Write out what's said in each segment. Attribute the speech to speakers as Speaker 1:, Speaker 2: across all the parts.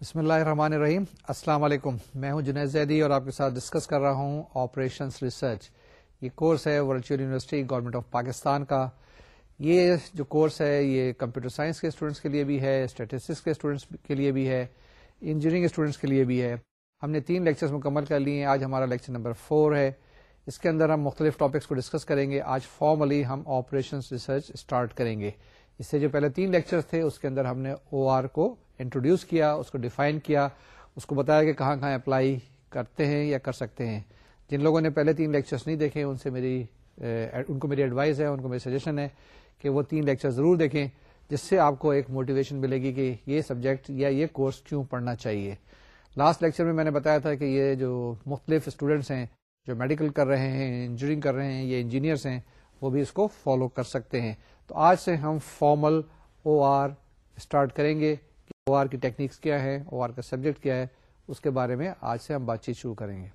Speaker 1: بسم اللہ الرحمن الرحیم۔ السلام علیکم۔ میں ہوں جنید زیدی اور آپ کے ساتھ ڈسکس کر رہا ہوں آپریشن ریسرچ یہ کورس ہے virtual university government of Pakistan کا۔ یہ جو کورس ہے، یہ کمپیوٹر سائنس کے اسٹوڈنٹس کے لیے بھی ہے اسٹیٹسٹکس کے اسٹوڈنٹس کے لیے بھی ہے انجینئرنگ اسٹوڈنٹس کے لیے بھی ہے۔ ہم نے تین لیکچرز مکمل کر لیے ہیں۔ آج ہمارا لیکچر نمبر فور ہے۔ اس کے اندر ہم مختلف ٹاپکس کو ڈسکس کریں گے۔ آج فارملی ہم آپریشن ریسرچ اسٹارٹ کریں گے۔ اس سے جو پہلے تین لیکچر تھے، اس کے اندر ہم نے او آر کو انٹروڈیوس کیا، اس کو ڈیفائن کیا، اس کو بتایا کہ کہاں کہاں اپلائی کرتے ہیں یا کر سکتے ہیں۔ جن لوگوں نے پہلے تین لیکچرز نہیں دیکھے، ان سے میری ان کو میری ایڈوائز ہے، ان کو میری سجیشن ہے کہ وہ تین لیکچر ضرور دیکھیں، جس سے آپ کو ایک موٹیویشن ملے گی کہ یہ سبجیکٹ یا یہ کورس کیوں پڑھنا چاہیے۔ لاسٹ لیکچر میں میں نے بتایا تھا کہ یہ جو مختلف اسٹوڈینٹس ہیں، جو میڈیکل کر رہے ہیں انجینئرنگ کر رہے ہیں، یہ انجینئرس ہیں، وہ بھی اس کو فالو کر سکتے ہیں۔ تو آج سے ہم فارمل او آر اسٹارٹ کریں گے۔ او آر کی ٹیکنیکس کیا ہے او آر کا سبجیکٹ کیا ہے اس کے بارے میں آج سے ہم بات چیت شروع کریں گے۔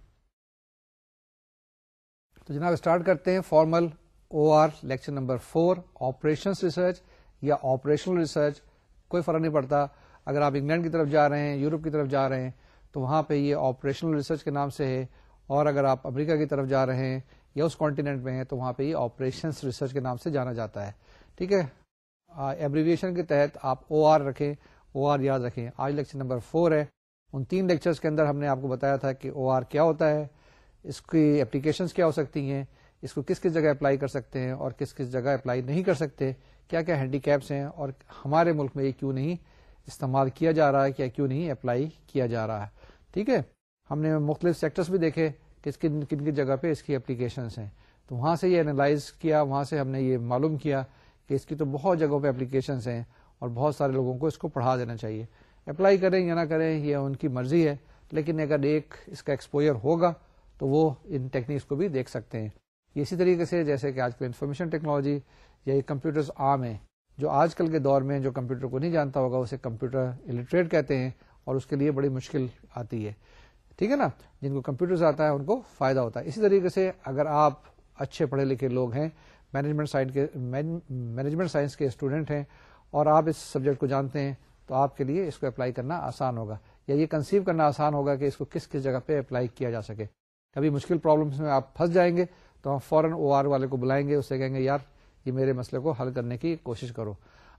Speaker 1: تو جناب اسٹارٹ کرتے ہیں formal O R lecture number four operation research یا آپریشنل ریسرچ۔ کوئی فرق نہیں پڑتا۔ اگر آپ انگلینڈ کی طرف جا رہے ہیں، یورپ کی طرف جا رہے ہیں، تو وہاں پہ یہ آپریشنل ریسرچ کے نام سے ہے۔ اور اگر آپ امریکہ کی طرف جا رہے ہیں یا اس کانٹیننٹ میں ہیں، تو وہاں پہ یہ آپریشن ریسرچ کے نام سے جانا جاتا ہے۔ ٹھیک ہے؟ ایبریویشن کے تحت آپ او آر رکھیں۔ او آر یاد رکھیں، آج لیکچر نمبر فور ہے۔ ان تین لیکچرز کے اندر ہم نے آپ کو بتایا تھا کہ او آر کیا ہوتا ہے، اس کی اپلیکیشنس کیا ہو سکتی ہیں، اس کو کس کس جگہ اپلائی کر سکتے ہیں اور کس کس جگہ اپلائی نہیں کر سکتے، کیا کیا ہینڈی کیپس ہیں اور ہمارے ملک میں یہ کیوں نہیں استعمال کیا جا رہا ہے، کیا کیوں نہیں اپلائی کیا جا رہا ہے۔ ٹھیک ہے؟ ہم نے مختلف سیکٹرز بھی دیکھے، کس کن کن کی جگہ پہ اس کی اپلیکیشنس ہیں۔ تو وہاں سے یہ انالائز کیا، وہاں سے ہم نے یہ معلوم کیا کہ اس کی تو بہت جگہوں پہ اپلیکیشنس ہیں۔ اور بہت سارے لوگوں کو اس کو پڑھا دینا چاہیے۔ اپلائی کریں یا نہ کریں، یہ ان کی مرضی ہے۔ لیکن اگر ایک اس کا ایکسپوئر ہوگا، تو وہ ان ٹیکنیکس کو بھی دیکھ سکتے ہیں۔ اسی طریقے سے جیسے کہ آج کل انفارمیشن ٹیکنالوجی یا یہ کمپیوٹر عام ہیں۔ جو آج کل کے دور میں جو کمپیوٹر کو نہیں جانتا ہوگا، اسے کمپیوٹر الٹریٹ کہتے ہیں اور اس کے لیے بڑی مشکل آتی ہے۔ ٹھیک ہے نا؟ جن کو کمپیوٹر آتا ہے، ان کو فائدہ ہوتا ہے۔ اسی طریقے سے اگر آپ اچھے پڑھے لکھے لوگ ہیں مینجمنٹ سائنس کے مینجمنٹ سائنس کے اسٹوڈنٹ ہیں اور آپ اس سبجیکٹ کو جانتے ہیں تو آپ کے لیے اس کو اپلائی کرنا آسان ہوگا یا یہ کنسیو کرنا آسان ہوگا کہ اس کو کس کس جگہ پہ اپلائی کیا جا سکے۔ کبھی مشکل پرابلمس میں آپ پھنس جائیں گے تو ہم فوراً او آر والے کو بلائیں گے اسے کہیں گے، یار، یہ میرے مسئلے کو حل کرنے کی کوشش کرو۔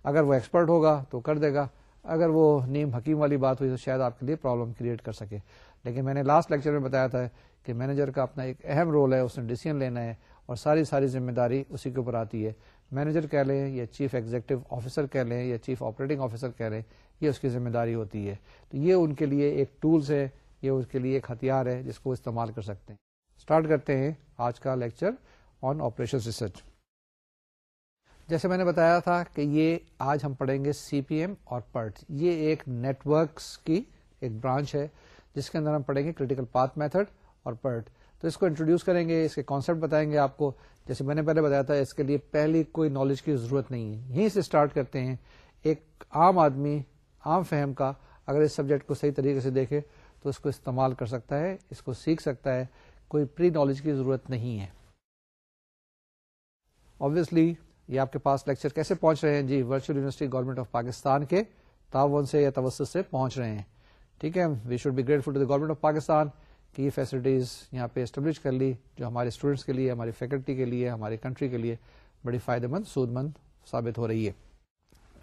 Speaker 1: اگر وہ ایکسپرٹ ہوگا تو کر دے گا، اگر وہ نیم حکیم والی بات ہوئی تو شاید آپ کے لیے پرابلم کریٹ کر سکے۔ لیکن میں نے لاسٹ لیکچر میں بتایا تھا کہ مینیجر کا اپنا ایک اہم رول ہے، اس نے ڈیسیزن لینا ہے اور ساری ساری ذمہ داری اسی کے اوپر آتی ہے۔ مینیجر کہہ لیں یا چیف ایگزیکٹو آفیسر کہہ لیں یا چیف آپریٹنگ آفیسر کہہ لیں، یہ اس کی ذمہ داری ہوتی ہے۔ تو یہ ان کے لیے ایک ٹولس ہے، یہ اس کے لیے ایک ہتھیار ہے جس کو استعمال کر سکتے ہیں۔ اسٹارٹ کرتے ہیں آج کا لیکچر آن آپریشن ریسرچ جیسے میں نے بتایا تھا کہ یہ آج ہم پڑھیں گے سی پی ایم اور پرٹ یہ ایک نیٹورکس کی ایک برانچ ہے، جس کے اندر ہم پڑھیں گے کریٹیکل پاتھ میتھڈ اور پرٹ تو اس کو انٹروڈیوس کریں گے، اس کے کانسیپٹ بتائیں گے آپ کو۔ جیسے میں نے پہلے بتایا تھا، اس کے لیے پہلی کوئی نالج کی ضرورت نہیں ہے۔ یہیں سے اسٹارٹ کرتے ہیں۔ ایک عام آدمی، عام فہم کا اگر اس سبجیکٹ کو صحیح طریقے سے دیکھے تو اس کو استعمال کر سکتا ہے، اس کو سیکھ سکتا ہے۔ کوئی پری نالج کی ضرورت نہیں ہے۔ آبویسلی یہ آپ کے پاس لیکچر کیسے پہنچ رہے ہیں؟ جی virtual university government of Pakistan کے تعاون سے یا توسط سے پہنچ رہے ہیں۔ ٹھیک ہے we should be grateful to the government of Pakistan کی فیسلٹیز یہاں پہ اسٹیبلش کر لی، جو ہمارے اسٹوڈینٹس کے لیے ہماری فیکلٹی کے لیے ہماری کنٹری کے لیے بڑی فائدہ مند سود مند ثابت ہو رہی ہے۔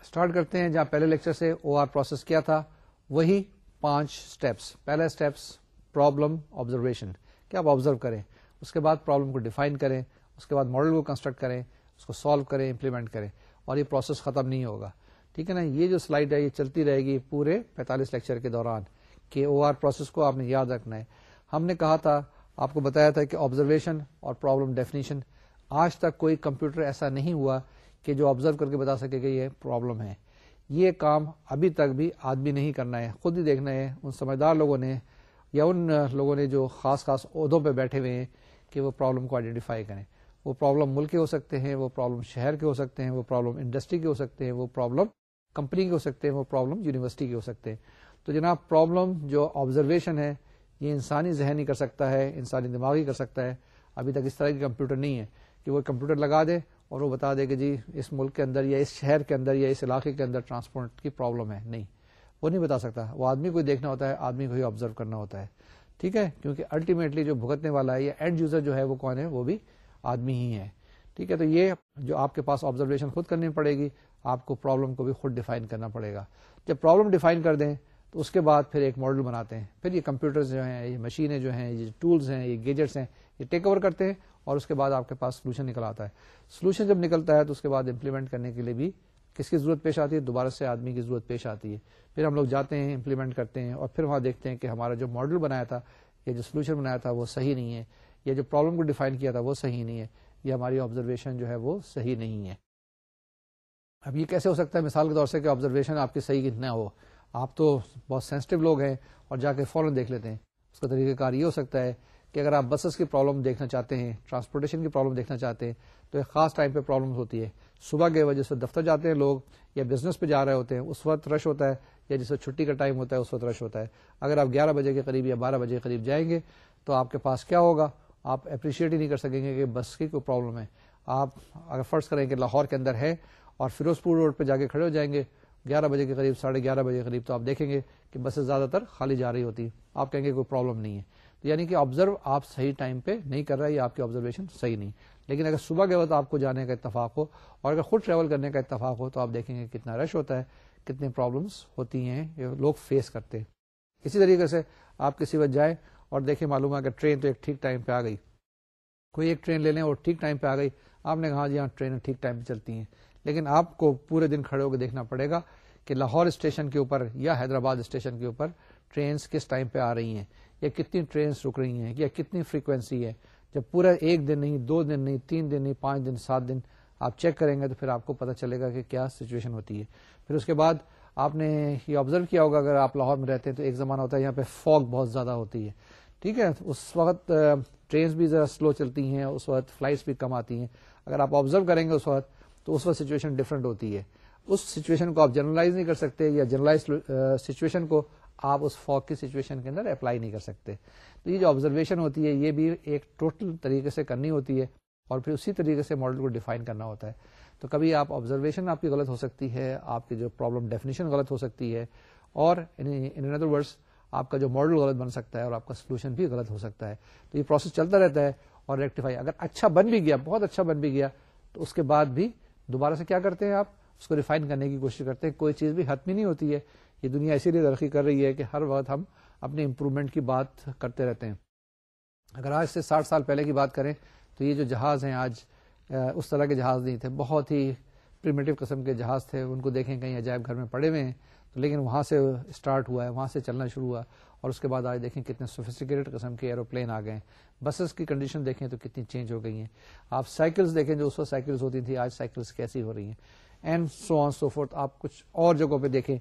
Speaker 1: اسٹارٹ کرتے ہیں جہاں پہلے لیکچر سے او آر پروسیس کیا تھا۔ وہی پانچ اسٹیپس پہلا اسٹیپس پرابلم آبزرویشن کیا آپ آبزرو کریں، اس کے بعد پرابلم کو ڈیفائن کریں، اس کے بعد ماڈل کو کنسٹرکٹ کریں، اس کو سالو کریں امپلیمنٹ کریں۔ اور یہ پروسیس ختم نہیں ہوگا۔ ٹھیک ہے نا؟ یہ جو سلائڈ ہے، یہ چلتی رہے گی پورے پینتالیس لیکچر کے دوران۔ کہ او آر پروسیس کو آپ نے یاد رکھنا ہے۔ ہم نے کہا تھا، آپ کو بتایا تھا کہ آبزرویشن اور پرابلم ڈیفینیشن آج تک کوئی کمپیوٹر ایسا نہیں ہوا کہ جو آبزرو کر کے بتا سکے کہ یہ پرابلم ہے۔ یہ کام ابھی تک بھی آدمی نہیں کرنا ہے، خود ہی دیکھنا ہے۔ ان سمجھدار لوگوں نے یا ان لوگوں نے جو خاص خاص عہدوں پہ بیٹھے ہوئے ہیں کہ وہ پرابلم کو آئیڈینٹیفائی کریں۔ وہ پرابلم ملک کے ہو سکتے ہیں، وہ پرابلم شہر کے ہو سکتے ہیں، وہ پرابلم انڈسٹری کے ہو سکتے ہیں، وہ پرابلم کمپنی کے ہو سکتے ہیں، وہ پرابلم یونیورسٹی کے ہو سکتے ہیں۔ تو جناب پرابلم جو آبزرویشن ہے یہ انسانی ذہن کر سکتا ہے، انسانی دماغ ہی کر سکتا ہے۔ ابھی تک اس طرح کی کمپیوٹر نہیں ہے کہ وہ کمپیوٹر لگا دے اور وہ بتا دے کہ جی اس ملک کے اندر یا اس شہر کے اندر یا اس علاقے کے اندر ٹرانسپورٹ کی پرابلم ہے۔ نہیں، وہ نہیں بتا سکتا۔ وہ آدمی کو دیکھنا ہوتا ہے، آدمی کو ہی آبزرو کرنا ہوتا ہے۔ ٹھیک ہے؟ کیونکہ الٹیمیٹلی جو بھگتنے والا ہے یا اینڈ یوزر جو ہے وہ کون ہے؟ وہ بھی آدمی ہی ہے۔ ٹھیک ہے؟ تو یہ جو آپ کے پاس آبزرویشن خود کرنی پڑے گی، آپ کو پرابلم کو بھی خود ڈیفائن کرنا پڑے گا۔ جب پرابلم ڈیفائن کر دیں تو اس کے بعد پھر ایک ماڈل بناتے ہیں۔ پھر یہ کمپیوٹر جو ہیں، یہ مشینیں جو ہیں، یہ ٹولس ہیں، یہ گیجٹس ہیں، یہ ٹیک اوور کرتے ہیں اور اس کے بعد آپ کے پاس سولوشن نکل آتا ہے۔ سولوشن جب نکلتا ہے تو اس کے بعد امپلیمنٹ کرنے کے لیے بھی کس کی ضرورت پیش آتی ہے؟ دوبارہ سے آدمی کی ضرورت پیش آتی ہے۔ پھر ہم لوگ جاتے ہیں امپلیمنٹ کرتے ہیں اور پھر وہاں دیکھتے ہیں کہ ہمارا جو ماڈل بنایا تھا یا جو سولوشن بنایا تھا، وہ صحیح نہیں ہے۔ یا جو پرابلم کو ڈیفائن کیا تھا، وہ صحیح نہیں ہے۔ یا ہماری آبزرویشن جو ہے، وہ صحیح نہیں ہے۔ اب یہ کیسے ہو سکتا ہے؟ مثال کے طور سے کہ آبزرویشن آپ کی صحیح کتنا ہو۔ آپ تو بہت سینسٹو لوگ ہیں اور جا کے فوراً دیکھ لیتے ہیں۔ اس کا طریقہ کار یہ ہو سکتا ہے کہ اگر آپ بسز کی پرابلم دیکھنا چاہتے ہیں ٹرانسپورٹیشن کی پرابلم دیکھنا چاہتے ہیں، تو ایک خاص ٹائم پہ پرابلم ہوتی ہے۔ صبح کے وجہ سے دفتر جاتے ہیں لوگ یا بزنس پہ جا رہے ہوتے ہیں، اس وقت رش ہوتا ہے یا جس وقت چھٹی کا ٹائم ہوتا ہے، اس وقت رش ہوتا ہے۔ اگر آپ گیارہ بجے کے قریب یا بارہ بجے کے قریب جائیں گے، تو آپ کے پاس کیا ہوگا؟ آپ اپریشیٹ ہی نہیں کر سکیں گے کہ بس کی کوئی پرابلم ہے۔ آپ اگر فرض کریں کہ لاہور کے اندر ہے اور فیروز پور روڈ پہ جا کے کھڑے ہو جائیں گے گیارہ بجے کے قریب، ساڑھے گیارہ بجے کے قریب تو آپ دیکھیں گے کہ بسیں زیادہ تر خالی جا رہی ہوتی ہیں۔ آپ کہیں گے کوئی پرابلم نہیں ہے۔ تو یعنی کہ آبزرو آپ صحیح ٹائم پہ نہیں کر رہے یا آپ کی آبزرویشن صحیح نہیں۔ لیکن اگر صبح کے وقت آپ کو جانے کا اتفاق ہو اور اگر خود ٹریول کرنے کا اتفاق ہو تو آپ دیکھیں گے کتنا رش ہوتا ہے، کتنی پرابلمس ہوتی ہیں، لوگ فیس کرتے ہیں۔ اسی طریقے سے آپ کسی وقت جائیں اور دیکھیں، معلوم ہے کہ ٹرین تو ایک ٹھیک ٹائم پہ آ گئی۔ کوئی ایک ٹرین لے لیں اور ٹھیک ٹائم پہ آ گئی۔ آپ نے کہا جی ہاں ٹرین ٹھیک ٹائم پہ چلتی ہیں۔ لیکن آپ کو پورے دن کھڑے ہو کے دیکھنا پڑے گا کہ لاہور اسٹیشن کے اوپر یا حیدرآباد اسٹیشن کے اوپر ٹرینس کس ٹائم پہ آ رہی ہیں، یا کتنی ٹرینس رک رہی ہیں، یا کتنی فریکوینسی ہے۔ جب پورا ایک دن نہیں، دو دن نہیں، تین دن نہیں، پانچ دن، سات دن آپ چیک کریں گے تو پھر آپ کو پتا چلے گا کہ کیا سچویشن ہوتی ہے۔ پھر اس کے بعد آپ نے یہ آبزرو کیا ہوگا، اگر آپ لاہور میں رہتے ہیں تو ایک زمانہ ہوتا ہے یہاں پہ فوگ بہت زیادہ ہوتی ہے۔ ٹھیک ہے، اس وقت ٹرینس بھی ذرا سلو چلتی ہیں، اس وقت فلائٹس بھی کم آتی ہیں۔ اگر آپ آبزرو کریں گے اس وقت تو اس وقت سچویشن ڈفرنٹ ہوتی ہے۔ اس سچویشن کو آپ جنرلائز نہیں کر سکتے یا جنرلائز سچویشن uh, کو آپ اس فوگ کی سچویشن کے اندر اپلائی نہیں کر سکتے۔ تو یہ جو آبزرویشن ہوتی ہے، یہ بھی ایک ٹوٹل طریقے سے کرنی ہوتی ہے اور پھر اسی طریقے سے ماڈل کو ڈیفائن کرنا ہوتا ہے۔ تو کبھی آپ آبزرویشن آپ کی غلط ہو سکتی ہے، آپ کی جو پرابلم ڈیفینیشن غلط ہو سکتی ہے اور ان ادر ورڈس آپ کا جو ماڈل غلط بن سکتا ہے اور آپ کا سولوشن بھی غلط ہو سکتا ہے۔ تو یہ پروسیس چلتا رہتا ہے اور ریکٹیفائی اگر اچھا بن بھی گیا، بہت اچھا بن بھی گیا، تو اس کے بعد بھی دوبارہ سے کیا کرتے ہیں آپ؟ اس کو ریفائن کرنے کی کوشش کرتے ہیں۔ کوئی چیز بھی حتمی نہیں ہوتی ہے۔ یہ دنیا اسی لیے ترقی کر رہی ہے کہ ہر وقت ہم اپنی امپروومنٹ کی بات کرتے رہتے ہیں۔ اگر آج سے ساٹھ سال پہلے کی بات کریں تو یہ جو جہاز ہیں آج اس طرح کے جہاز نہیں تھے۔ بہت ہی پریمیٹو قسم کے جہاز تھے۔ ان کو دیکھیں کہیں عجائب گھر میں پڑے ہوئے ہیں۔ تو لیکن وہاں سے اسٹارٹ ہوا ہے، وہاں سے چلنا شروع ہوا۔ اور اس کے بعد آج دیکھیں کتنے سوفسٹیکیٹڈ قسم کے ایروپلین آ گئے ہیں۔ بسز کی کنڈیشن دیکھیں تو کتنی چینج ہو گئی ہیں۔ آپ سائیکلز دیکھیں جو اس وقت سائیکلز ہوتی تھی آج سائیکلز کیسی ہو رہی ہیں۔ And so on so forth آپ کچھ اور جگہوں پہ دیکھیں۔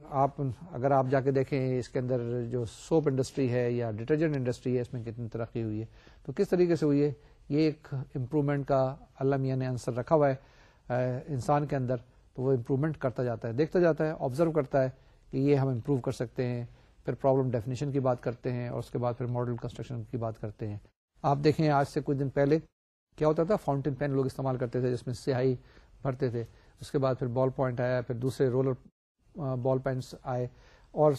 Speaker 1: آپ اگر آپ جا کے دیکھیں اس کے اندر جو سوپ انڈسٹری ہے یا ڈٹرجنٹ انڈسٹری ہے، اس میں کتنی ترقی ہوئی ہے۔ تو کس طریقے سے ہوئی ہے؟ یہ ایک امپروومنٹ کا اللہ میاں نے آنسر رکھا ہوا ہے انسان کے اندر۔ تو وہ امپروومنٹ کرتا جاتا ہے، دیکھتا جاتا ہے آبزرو کرتا ہے کہ یہ ہم امپروو کر سکتے ہیں۔ پھر پرابلم ڈیفینیشن کی بات کرتے ہیں اور اس کے بعد پھر ماڈل کنسٹرکشن کی بات کرتے ہیں۔ آپ دیکھیں آج سے کچھ دن پہلے کیا ہوتا تھا؟ فاؤنٹین پین لوگ استعمال کرتے تھے جس میں سیاہی بھرتے تھے۔ اس کے بعد پھر بال پوائنٹ آیا، پھر دوسرے رولر بال پینس آئے اور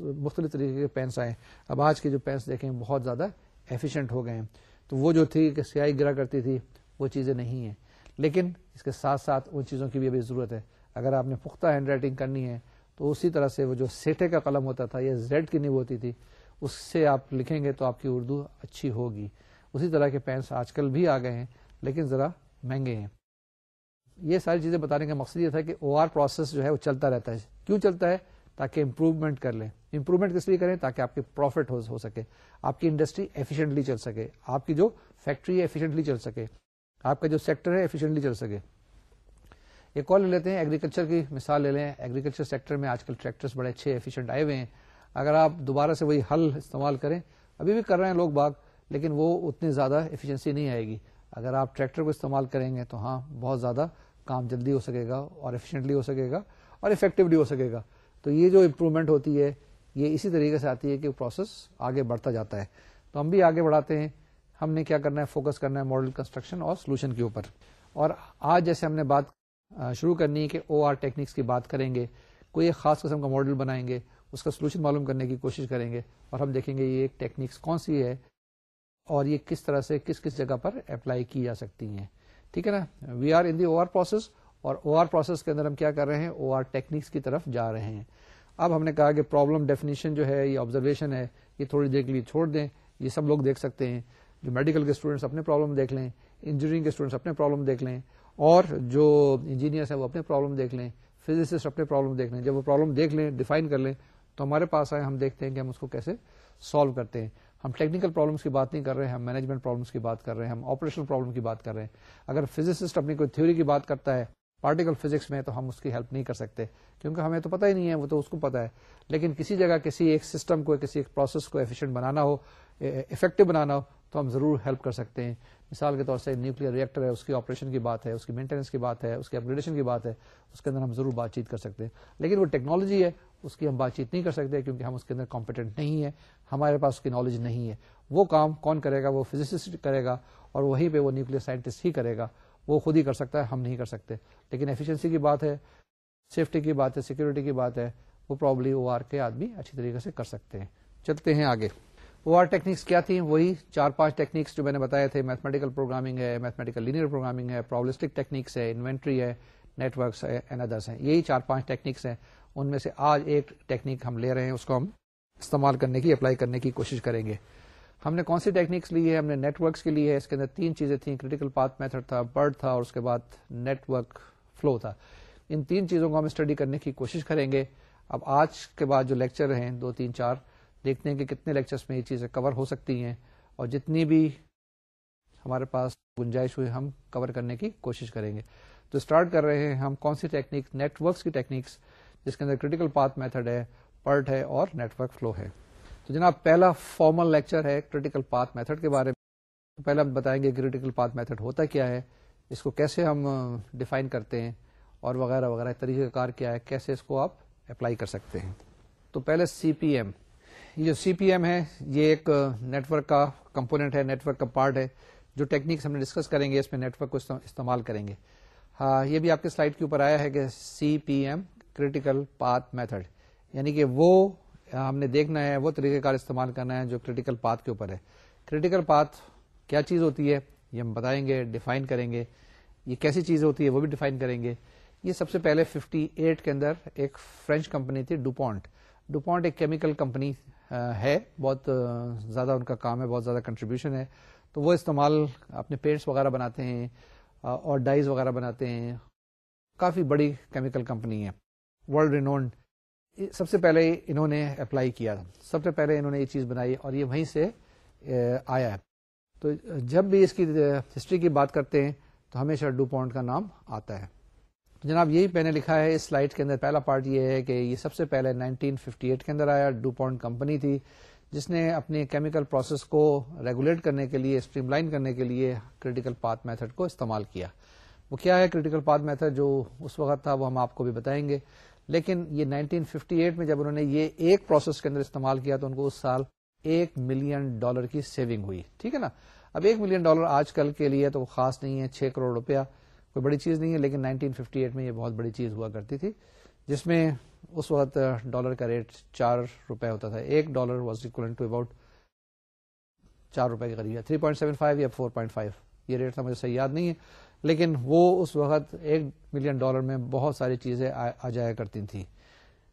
Speaker 1: مختلف طریقے کے پینس آئے۔ اب آج کے جو پینس دیکھیں بہت زیادہ ایفیشینٹ ہو گئے ہیں۔ تو وہ جو تھی کہ سیاہی گرا کرتی تھی، وہ چیزیں نہیں ہیں۔ لیکن اس کے ساتھ ساتھ ان چیزوں کی بھی ابھی ضرورت ہے۔ اگر آپ نے پختہ ہینڈ رائٹنگ کرنی ہے تو اسی طرح سے وہ جو سیٹے کا قلم ہوتا تھا یا زیڈ کی نیب ہوتی تھی، اس سے آپ لکھیں گے تو آپ کی اردو اچھی ہوگی۔ اسی طرح کے پینس آج کل بھی آ گئے ہیں، لیکن ذرا مہنگے ہیں۔ یہ ساری چیزیں بتانے کا مقصد یہ تھا کہ او آر پروسیس جو ہے وہ چلتا رہتا ہے۔ کیوں چلتا ہے؟ تاکہ امپروومنٹ کر لیں۔ امپروومنٹ کس لیے کریں؟ تاکہ آپ کی پروفٹ ہو سکے۔ آپ کی انڈسٹری ایفیشینٹلی چل سکے۔ آپ کی جو فیکٹری ہے ایفیشینٹلی چل سکے۔ آپ کا جو سیکٹر ہے ایفیشینٹلی چل سکے۔ ایک اور لے لیتے ہیں ایگریکلچر کی مثال لے لیں۔ ایگریکلچر سیکٹر میں آج کل ٹریکٹر بڑے اچھے ایفیشینٹ آئے ہوئے ہیں۔ اگر آپ دوبارہ سے وہی ہل استعمال کریں، ابھی بھی کر رہے ہیں لوگ باغ، لیکن وہ اتنی زیادہ ایفیشنسی نہیں آئے گی۔ اگر آپ ٹریکٹر کو استعمال کریں گے تو ہاں بہت زیادہ کام جلدی ہو سکے گا اور ایفیشینٹلی ہو سکے گا اور افیکٹولی ہو سکے گا۔ تو یہ جو امپروومنٹ ہوتی ہے، یہ اسی طریقے سے آتی ہے کہ پروسیس آگے بڑھتا جاتا ہے۔ تو ہم بھی آگے بڑھاتے ہیں۔ ہم نے کیا کرنا ہے؟ فوکس کرنا ہے ماڈل کنسٹرکشن اور سولوشن کے اوپر۔ اور آج جیسے ہم نے بات شروع کرنی ہے کہ او آر ٹیکنیکس کی بات کریں گے، کوئی ایک خاص قسم کا ماڈل بنائیں گے، اس کا سولوشن معلوم کرنے کی کوشش کریں گے اور ہم دیکھیں گے یہ ایک ٹیکنیکس کون سی ہے اور یہ کس طرح سے کس کس جگہ پر اپلائی کی جا سکتی ہیں۔ ٹھیک ہے نا؟ We are in the O R process اور او آر پروسیس کے اندر ہم کیا کر رہے ہیں؟ او آر ٹیکنیکس کی طرف جا رہے ہیں۔ اب ہم نے کہا کہ پرابلم ڈیفینیشن جو ہے، یہ آبزرویشن ہے، یہ تھوڑی دیر کے لیے چھوڑ دیں۔ یہ سب لوگ دیکھ سکتے ہیں۔ جو میڈیکل کے اسٹوڈینٹس اپنے پرابلم دیکھ لیں انجینئرنگ کے اسٹوڈینٹس اپنے پرابلم دیکھ لیں۔ اور جو انجینئرس ہیں وہ اپنے پرابلم دیکھ لیں فزسسٹ اپنے پرابلم دیکھ لیں، جب وہ پرابلم دیکھ لیں ڈیفائن کر لیں، تو ہمارے پاس آئے، ہم دیکھتے ہیں کہ ہم اس کو کیسے سالو کرتے ہیں. ہم ٹیکنیکل پرابلمس کی بات نہیں کر رہے ہیں ہم مینجمنٹ پرابلمس کی بات کر رہے ہیں ہم آپریشنل پرابلم کی بات کر رہے ہیں. اگر فزسسٹ اپنی کوئی تھیوری کی بات کرتا ہے پارٹیکل فزکس میں، تو ہم اس کی ہیلپ نہیں کر سکتے، کیونکہ ہمیں تو پتہ ہی نہیں ہے، وہ تو اس کو پتا ہے. لیکن کسی جگہ کسی ایک سسٹم کو، کسی ایک پروسیس کو ایفیشینٹ بنانا ہو افیکٹو بنانا ہو، تو ہم ضرور ہیلپ کر سکتے ہیں. مثال کے طور سے نیوکلیر ریئیکٹر ہے، اس کی آپریشن کی بات ہے، اس کی مینٹیننس کی بات ہے، اس کی اپگریڈیشن کی بات ہے، اس کے اندر ہم ضرور بات چیت کر سکتے ہیں۔ لیکن وہ ٹیکنالوجی ہے، اس کی ہم بات چیت نہیں کر سکتے کیونکہ ہم اس کے اندر کمپیٹنٹ نہیں ہے ہمارے پاس اس کی نالج نہیں ہے۔ وہ کام کون کرے گا؟ وہ فزسسٹ کرے گا اور وہیں پہ وہ نیوکلیر سائنٹسٹ ہی کرے گا۔ وہ خود ہی کر سکتا ہے، ہم نہیں کر سکتے۔ لیکن ایفیشنسی کی بات ہے سیفٹی کی بات ہے سیکورٹی کی بات ہے، وہ پرابلی او آر کے آدمی اچھی طریقے سے کر سکتے ہیں۔ چلتے ہیں آگے۔ او آر ٹیکنیکس کیا تھی وہی چار پانچ ٹیکنیکس جو میں نے بتایا تھے. میتھمیٹیکل پروگرامنگ ہے میتھمیٹیکل لینئر پروگرامنگ ہے پرابلسٹک ٹیکنیکس ہے انوینٹری ہے نیٹ ورکس ہے اینڈ ادرس ہیں. یہی چار پانچ ٹیکنیکس ہیں. ان میں سے آج ایک ٹیکنیک ہم لے رہے ہیں، اس کو ہم استعمال کرنے کی اپلائی کرنے کی کوشش کریں گے. ہم نے کون سی ٹیکنیکس لی ہے ہم نے نیٹ ورکس کے لیے اس کے اندر تین چیزیں تھیں. کریٹیکل پاتھ میتھڈ تھا برڈ تھا، اور اس کے بعد نیٹ ورک فلو تھا. ان تین چیزوں کو ہم اسٹڈی کرنے کی کوشش کریں گے. اب آج کے بعد جو لیکچر ہیں، دو، تین، چار دیکھتے ہیں کہ کتنے لیکچرس میں یہ چیزیں کور ہو سکتی ہیں اور جتنی بھی ہمارے پاس گنجائش ہوئی، ہم کور کرنے کی کوشش کریں گے۔ تو اسٹارٹ کر رہے ہیں ہم کون سی ٹیکنیک نیٹ ورکس کی ٹیکنیکس جس کے اندر کریٹیکل پاتھ میتھڈ ہے پرٹ ہے اور نیٹ ورک فلو ہے۔ تو جناب، پہلا فارمل لیکچر ہے کریٹیکل پاتھ میتھڈ کے بارے میں۔ پہلے ہم بتائیں گے کریٹیکل پاتھ میتھڈ ہوتا کیا ہے، اس کو کیسے ہم ڈیفائن کرتے ہیں اور وغیرہ وغیرہ، طریقہ کار کیا ہے، کیسے اس کو آپ اپلائی کر سکتے ہیں۔ تو پہلے سی پی ایم یہ جو سی پی ایم ہے، یہ ایک نیٹورک کا کمپونیٹ ہے، نیٹورک کا پارٹ ہے، جو ٹیکنیکس ہم ڈسکس کریں گے، اس میں نیٹورک کو استعمال کریں گے۔ ہاں یہ بھی آپ کے سلائڈ کے اوپر آیا ہے کہ C P M critical path method یعنی کہ وہ ہم نے دیکھنا ہے، وہ طریقہ کار استعمال کرنا ہے جو کریٹیکل پاتھ کے اوپر ہے۔ کریٹیکل پاتھ کیا چیز ہوتی ہے، یہ ہم بتائیں گے، ڈیفائن کریں گے۔ یہ کیسی چیز ہوتی ہے، وہ بھی ڈیفائن کریں گے۔ یہ سب سے پہلے 58 کے اندر ایک فرینچ کمپنی تھی، ڈوپونٹ۔ ڈوپونٹ ایک کیمیکل کمپنی ہے، بہت زیادہ ان کا کام ہے، بہت زیادہ کنٹریبیوشن ہے۔ تو وہ استعمال اپنے پینٹس وغیرہ بناتے ہیں اور ڈائز وغیرہ بناتے ہیں۔ کافی بڑی کیمیکل کمپنی ہے ورلڈ رینونڈ سب سے پہلے انہوں نے اپلائی کیا۔ سب سے پہلے انہوں نے یہ چیز بنائی اور یہ وہیں سے آیا ہے۔ تو جب بھی اس کی ہسٹری کی بات کرتے ہیں، تو ہمیشہ ڈو پونٹ کا نام آتا ہے۔ جناب، یہی میں نے لکھا ہے، اس سلائڈ کے اندر پہلا پارٹ یہ ہے کہ یہ سب سے پہلے 1958 کے اندر آیا ڈو پونٹ کمپنی تھی، جس نے اپنی کیمیکل پروسیس کو ریگولیٹ کرنے کے لیے اسٹریم لائن کرنے کے لیے کریٹیکل پاتھ میتھڈ کو استعمال کیا۔ وہ کیا ہے کریٹیکل پاتھ میتھڈ جو اس وقت تھا، وہ ہم آپ کو بھی بتائیں گے۔ لیکن یہ 1958 میں جب انہوں نے یہ ایک پروسیس کے اندر استعمال کیا، تو ان کو اس سال ایک ملین ڈالر کی سیونگ ہوئی۔ ٹھیک ہے نا؟ اب ایک ملین ڈالر آج کل کے لیے تو خاص نہیں ہے، چھ کروڑ روپیہ۔ کوئی بڑی چیز نہیں ہے، لیکن 1958 میں یہ بہت بڑی چیز ہوا کرتی تھی، جس میں اس وقت ڈالر کا ریٹ چار روپے ہوتا تھا۔ ایک dollar was equal to about چار روپے کے قریب تھری پوائنٹ سیون فائیو یا فور پوائنٹ فائیو یہ ریٹ تھا، مجھے صحیح یاد نہیں ہے۔ لیکن وہ اس وقت ایک ملین ڈالر میں بہت ساری چیزیں آ جایا کرتی تھیں۔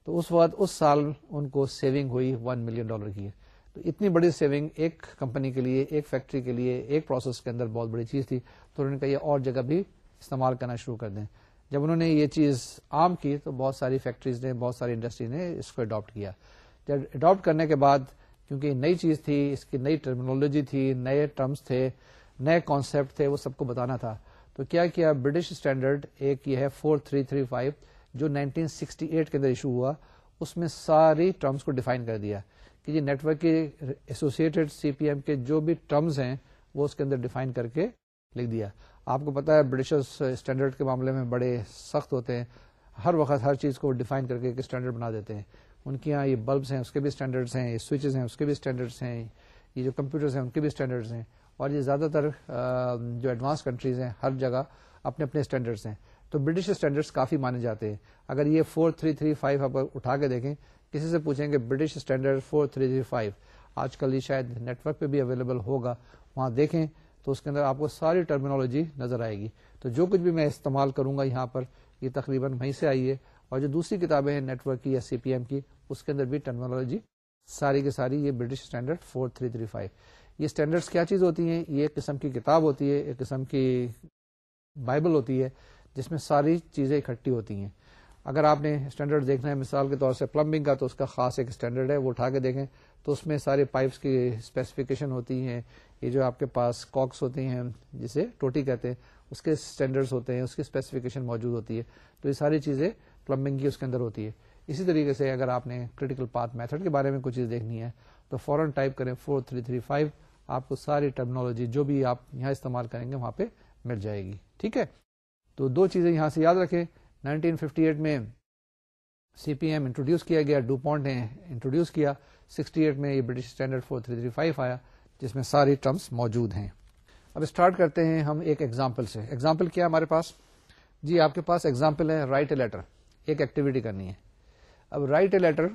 Speaker 1: تو اس وقت اس سال ان کو سیونگ ہوئی ون ملین ڈالر کی۔ تو اتنی بڑی سیونگ ایک کمپنی کے لیے، ایک فیکٹری کے لیے، ایک پروسیس کے اندر بہت بڑی چیز تھی۔ تو انہوں نے کہا یہ اور جگہ بھی استعمال کرنا شروع کر دیں۔ جب انہوں نے یہ چیز عام کی تو بہت ساری فیکٹریز نے، بہت ساری انڈسٹری نے اس کو اڈاپٹ کیا۔ جب اڈاپٹ کرنے کے بعد، کیونکہ نئی چیز تھی، اس کی نئی ٹرمنالوجی تھی، نئے ٹرمز تھے، نئے کانسیپٹ تھے، وہ سب کو بتانا تھا۔ تو کیا کیا؟ برٹش اسٹینڈرڈ ایک یہ ہے فور تھری تھری فائیو جو نائنٹین سکسٹی ایٹ کے اندر ایشو ہوا، اس میں ساری ٹرمز کو ڈیفائن کر دیا۔ کہ یہ نیٹورک کے ایسوسیٹڈ سی پی ایم کے جو بھی ٹرمز ہیں، وہ اس کے اندر ڈیفائن کر کے لکھ دیا۔ آپ کو پتا ہے برٹشرس اسٹینڈرڈ کے معاملے میں بڑے سخت ہوتے ہیں۔ ہر وقت ہر چیز کو ڈیفائن کر کے ایک اسٹینڈرڈ بنا دیتے ہیں۔ ان کے یہاں یہ بلبس ہیں، اس کے بھی اسٹینڈرڈس ہیں، یہ سوئچز ہیں، اس کے بھی اسٹینڈرڈس ہیں، یہ جو کمپیوٹرز ہیں، ان کے بھی اسٹینڈرڈس ہیں۔ اور یہ زیادہ تر جو ایڈوانس کنٹریز ہیں، ہر جگہ اپنے اپنے اسٹینڈرڈس ہیں۔ تو برٹش اسٹینڈرڈ کافی مانے جاتے ہیں۔ اگر یہ فور تھری تھری فائیو آپ اٹھا کے دیکھیں، کسی سے پوچھیں گے British standard four three three five آج کل یہ شاید نیٹ ورک پہ بھی اویلیبل ہوگا۔ وہاں دیکھیں تو اس کے اندر آپ کو ساری ٹرمینالوجی نظر آئے گی۔ تو جو کچھ بھی میں استعمال کروں گا یہاں پر، یہ تقریباً وہیں سے آئی ہے۔ اور جو دوسری کتابیں ہیں نیٹ ورک کی یا سی پی ایم کی، اس کے اندر بھی ٹرمینالوجی ساری کی ساری یہ British standard four three three five یہ اسٹینڈرڈ کیا چیز ہوتی ہیں؟ یہ ایک قسم کی کتاب ہوتی ہے، ایک قسم کی بائبل ہوتی ہے، جس میں ساری چیزیں اکٹھی ہوتی ہیں۔ اگر آپ نے اسٹینڈرڈ دیکھنا ہے، مثال کے طور سے پلمبنگ کا، تو اس کا خاص ایک اسٹینڈرڈ ہے، وہ اٹھا کے دیکھیں۔ تو اس میں سارے پائپس کی اسپیسیفکیشن ہوتی ہیں یہ جو آپ کے پاس کاکس ہوتے ہیں، جسے ٹوٹی کہتے ہیں، اس کے اسٹینڈرڈ ہوتے ہیں، اس کی اسپیسیفکیشن موجود ہوتی ہے۔ تو یہ ساری چیزیں پلمبنگ کی اس کے اندر ہوتی ہے۔ اسی طریقے سے اگر آپ نے کریٹیکل پاتھ میتھڈ کے بارے میں کچھ چیز دیکھنی ہے، تو فوراً ٹائپ کریں فور تھری تھری فائیو آپ کو ساری ٹرمنالوجی جو بھی آپ یہاں استعمال کریں گے، وہاں پہ مل جائے گی۔ ٹھیک ہے؟ تو دو چیزیں یہاں سے یاد رکھیں۔ 1958 میں سی پی ایم انٹروڈیوس کیا گیا ڈو پونٹ نے انٹروڈیوس کیا۔ 68 میں یہ برٹش اسٹینڈرڈ 4335 آیا۔ جس میں ساری ٹرمس موجود ہیں۔ اب اسٹارٹ کرتے ہیں ہم ایک ایگزامپل سے۔ ایگزامپل کیا ہمارے پاس؟ جی آپ کے پاس ایگزامپل ہے رائٹ اے لیٹر ایک ایکٹیویٹی کرنی ہے۔ اب رائٹ اے لیٹر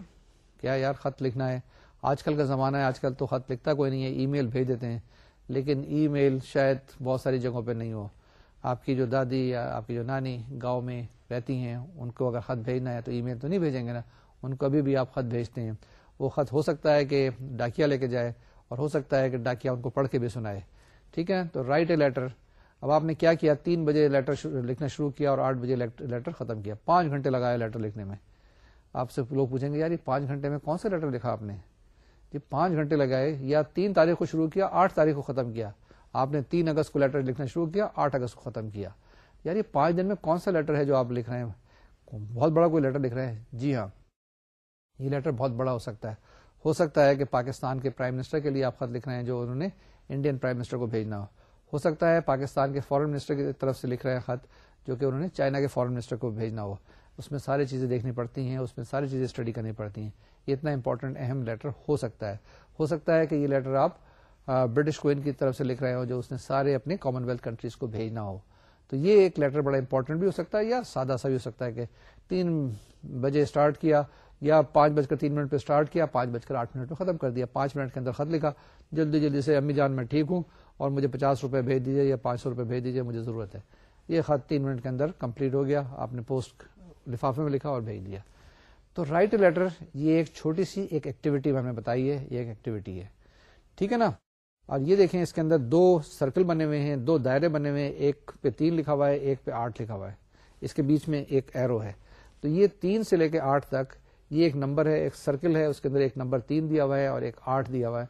Speaker 1: کیا یار خط لکھنا ہے؟ آج کل کا زمانہ ہے آج کل تو خط لکھتا کوئی نہیں ہے ای میل بھیج دیتے ہیں۔ لیکن ای میل شاید بہت ساری جگہوں پہ نہیں ہو۔ آپ کی جو دادی یا آپ کی جو نانی گاؤں میں رہتی ہیں، ان کو اگر خط بھیجنا ہے تو ای میل تو نہیں بھیجیں گے نا۔ ان کو ابھی بھی آپ خط بھیجتے ہیں۔ وہ خط ہو سکتا ہے کہ ڈاکیا لے کے جائے۔ اور ہو سکتا ہے کہ ڈاکیا ان کو پڑھ کے بھی سنائے۔ ٹھیک ہے؟ تو رائٹ اے لیٹر اب آپ نے کیا کیا؟ تین بجے لیٹر لکھنا شروع کیا اور آٹھ بجے لیٹر ختم کیا۔ پانچ گھنٹے لگایا لیٹر لکھنے میں۔ آپ سے لوگ پوچھیں گے، یار یہ پانچ گھنٹے میں کون سا لیٹر لکھا آپ نے؟ یہ پانچ گھنٹے لگائے یا تین تاریخ کو شروع کیا، آٹھ تاریخ کو ختم کیا؟ آپ نے تین اگست کو لیٹر لکھنا شروع کیا، آٹھ اگست کو ختم کیا۔ یار یہ پانچ دن میں کون سا لیٹر ہے جو آپ لکھ رہے ہیں؟ بہت بڑا کوئی لیٹر لکھ رہے ہیں؟ جی ہاں۔ یہ لیٹر بہت بڑا ہو سکتا ہے۔ ہو سکتا ہے کہ پاکستان کے پرائم منسٹر کے لیے آپ خط لکھ رہے ہیں جو انہوں نے انڈین پرائم منسٹر کو بھیجنا ہو۔ ہو سکتا ہے پاکستان کے فارن منسٹر کی طرف سے لکھ رہے ہیں خط جو کہ انہوں نے چائنا کے فارن منسٹر کو بھیجنا ہو۔ اس میں ساری چیزیں دیکھنی پڑتی ہیں، اس میں ساری چیزیں اسٹڈی کرنی پڑتی ہیں۔ یہ اتنا امپورٹنٹ اہم لیٹر ہو سکتا ہے۔ ہو سکتا ہے کہ یہ لیٹر آپ برٹش کوئن کی طرف سے لکھ رہے ہو جو اس نے سارے اپنے کامن ویلتھ کنٹریز کو بھیجنا ہو۔ تو یہ ایک لیٹر بڑا امپورٹنٹ بھی ہو سکتا ہے یا سادہ سا بھی ہو سکتا ہے کہ تین بجے اسٹارٹ کیا۔ یا پانچ بج کر تین منٹ پہ اسٹارٹ کیا، پانچ بج کر آٹھ منٹ پہ ختم کر دیا، پانچ منٹ کے اندر خط لکھا۔ جلدی جلدی سے امی جان میں ٹھیک ہوں اور مجھے پچاس روپے بھیج دیجیے یا پانچ سو روپے بھیج دیجیے مجھے ضرورت ہے۔ یہ خط تین منٹ کے اندر کمپلیٹ ہو گیا، آپ نے پوسٹ لفافے میں لکھا اور بھیج دیا۔ تو رائٹ لیٹر یہ ایک چھوٹی سی ایک ایکٹیویٹی ہمیں بتائی ہے، یہ ایک ایکٹیویٹی ہے۔ ٹھیک ہے نا؟ اور یہ دیکھیں، اس کے اندر دو سرکل بنے ہوئے ہیں، دو دائرے بنے ہوئے ہیں، ایک پہ تین لکھا ہوا ہے، ایک پہ آٹھ لکھا ہوا ہے۔ اس کے بیچ میں ایک ایرو ہے۔ تو یہ تین سے لے کے آٹھ تک یہ ایک نمبر ہے، ایک سرکل ہے، اس کے اندر ایک نمبر تین دیا ہوا ہے اور ایک آٹھ دیا ہوا ہے۔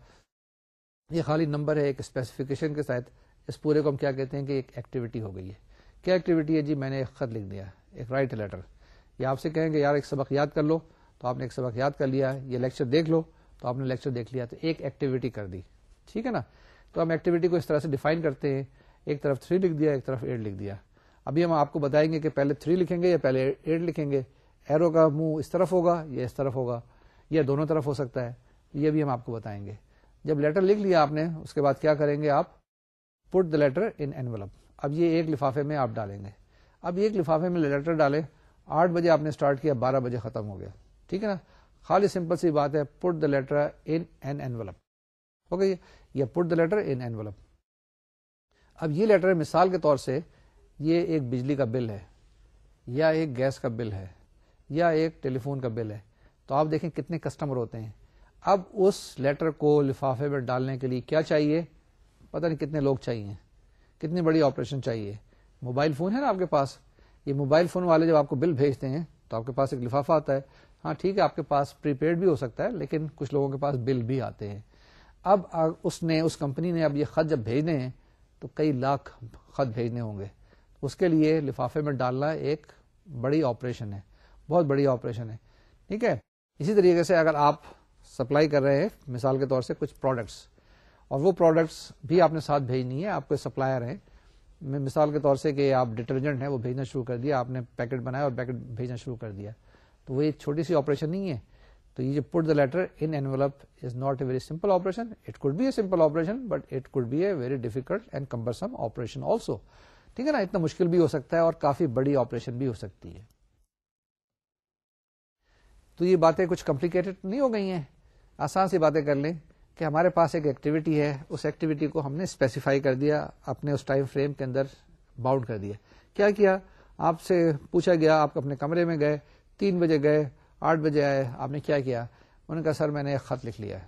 Speaker 1: یہ خالی نمبر ہے، ایک اسپیسیفکیشن کے ساتھ۔ اس پورے کو ہم کیا کہتے ہیں کہ ایک ایکٹیویٹی ہو گئی ہے۔ کیا ایکٹیویٹی ہے؟ جی میں نے ایک خط لکھ دیا ایک رائٹ لیٹر یا آپ سے کہیں گے، یار، ایک سبق یاد کر لو۔ تو آپ نے ایک سبق یاد کر لیا یہ لیکچر دیکھ لو۔ تو آپ نے لیکچر دیکھ لیا، تو ایک ایکٹیویٹی کر دی۔ ٹھیک ہے نا؟ تو ہم ایکٹیویٹی کو اس طرح سے ڈیفائن کرتے ہیں۔ ایک طرف تھری لکھ دیا، ایک طرف ایٹ لکھ دیا۔ ابھی ہم آپ کو بتائیں گے کہ پہلے تھری لکھیں گے یا پہلے ایٹ لکھیں گے۔ ایرو کا منہ اس طرف ہوگا یا اس طرف ہوگا، یا دونوں طرف ہو سکتا ہے، یہ بھی ہم آپ کو بتائیں گے۔ جب لیٹر لکھ لیا آپ نے، اس کے بعد کیا کریں گے آپ؟ پٹ دا لیٹر ان اینولپ اب یہ ایک لفافے میں آپ ڈالیں گے۔ اب ایک لفافے میں لیٹر ڈالے آٹھ بجے آپ نے اسٹارٹ کیا، بارہ بجے ختم ہو گیا۔ ٹھیک ہے نا؟ خالی سمپل سی بات ہے put the letter in an envelope ہو گئی؟ یا پٹ دا لیٹر ان اینولپ اب یہ لیٹر مثال کے طور سے یہ ایک بجلی کا بل ہے، یا ایک گیس کا بل ہے۔ یا ایک ٹیلی فون کا بل ہے۔ تو آپ دیکھیں کتنے کسٹمر ہوتے ہیں۔ اب اس لیٹر کو لفافے میں ڈالنے کے لیے کیا چاہیے؟ پتہ نہیں کتنے لوگ چاہیے کتنی بڑی آپریشن چاہیے۔ موبائل فون ہے نا آپ کے پاس؟ یہ موبائل فون والے جب آپ کو بل بھیجتے ہیں، تو آپ کے پاس ایک لفافہ آتا ہے۔ ہاں ٹھیک ہے، آپ کے پاس پری پیڈ بھی ہو سکتا ہے، لیکن کچھ لوگوں کے پاس بل بھی آتے ہیں۔ اب اس نے، اس کمپنی نے اب یہ خط جب بھیجنے ہیں، تو کئی لاکھ خط بھیجنے ہوں گے۔ اس کے لیے لفافے میں ڈالنا ایک بڑی آپریشن ہے۔ بہت بڑی آپریشن ہے۔ ٹھیک ہے؟ اسی طریقے سے اگر آپ سپلائی کر رہے ہیں، مثال کے طور سے کچھ پروڈکٹس اور وہ پروڈکٹس بھی آپ نے ساتھ بھیجنی ہے، آپ کو سپلائر ہیں۔ مثال کے طور سے کہ آپ ڈٹرجنٹ ہیں، وہ بھیجنا شروع کر دیا، آپ نے پیکٹ بنایا اور پیکٹ بھیجنا شروع کر دیا۔ تو وہ ایک چھوٹی سی آپریشن نہیں ہے۔ تو یہ جو put the letter in envelope is not a very simple operation it could be a simple operation but it could be a very difficult and cumbersome operation also ٹھیک ہے نا؟ اتنا مشکل بھی ہو سکتا ہے اور کافی بڑی آپریشن بھی ہو سکتی ہے۔ تو یہ باتیں کچھ کمپلیکیٹڈ نہیں ہو گئی ہیں؟ آسان سی باتیں کر لیں کہ ہمارے پاس ایک ایکٹیویٹی ہے، اس ایکٹیویٹی کو ہم نے اسپیسیفائی کر دیا، اپنے اس ٹائم فریم کے اندر باؤنڈ کر دیا۔ کیا کیا؟ آپ سے پوچھا گیا، آپ اپنے کمرے میں گئے، تین بجے گئے، آٹھ بجے آئے، آپ نے کیا کیا؟ انہوں نے کہا، سر، میں نے ایک خط لکھ لیا ہے۔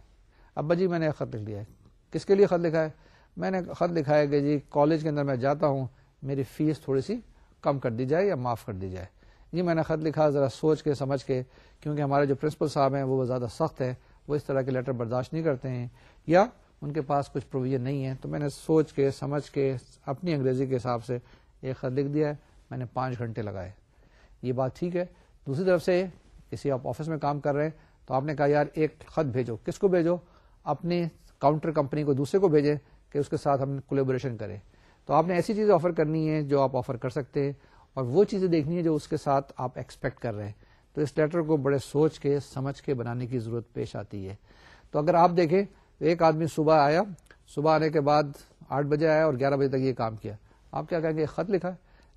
Speaker 1: ابا جی میں نے ایک خط لکھ لیا ہے۔ کس کے لیے خط لکھا ہے؟ میں نے خط لکھا ہے کہ جی کالج کے اندر میں جاتا ہوں، میری فیس تھوڑی سی کم کر دی جائے یا معاف کر دی جائے۔ جی میں نے خط لکھا، ذرا سوچ کے، سمجھ کے، کیونکہ ہمارے جو پرنسپل صاحب ہیں وہ زیادہ سخت ہیں، وہ اس طرح کے لیٹر برداشت نہیں کرتے ہیں، یا ان کے پاس کچھ پروویژن نہیں ہے تو میں نے سوچ کے، سمجھ کے، اپنی انگریزی کے حساب سے ایک خط لکھ دیا ہے، میں نے پانچ گھنٹے لگائے۔ یہ بات ٹھیک ہے۔ دوسری طرف سے، کسی آپ آفس میں کام کر رہے ہیں، تو آپ نے کہا، یار، ایک خط بھیجو۔ کس کو بھیجو؟ اپنی کاؤنٹر کمپنی کو دوسرے کو بھیجیں کہ اس کے ساتھ ہم کولیبوریشن کریں۔ تو آپ نے ایسی چیزیں آفر کرنی ہے جو آپ آفر کر سکتے ہیں۔ اور وہ چیزیں دیکھنی ہے جو اس کے ساتھ آپ ایکسپیکٹ کر رہے ہیں۔ تو اس لیٹر کو بڑے سوچ کے، سمجھ کے بنانے کی ضرورت پیش آتی ہے۔ تو اگر آپ دیکھیں، ایک آدمی صبح آیا، صبح آنے کے بعد آٹھ بجے آیا اور گیارہ بجے تک یہ کام کیا۔ آپ کیا کہیں گے؟ خط لکھا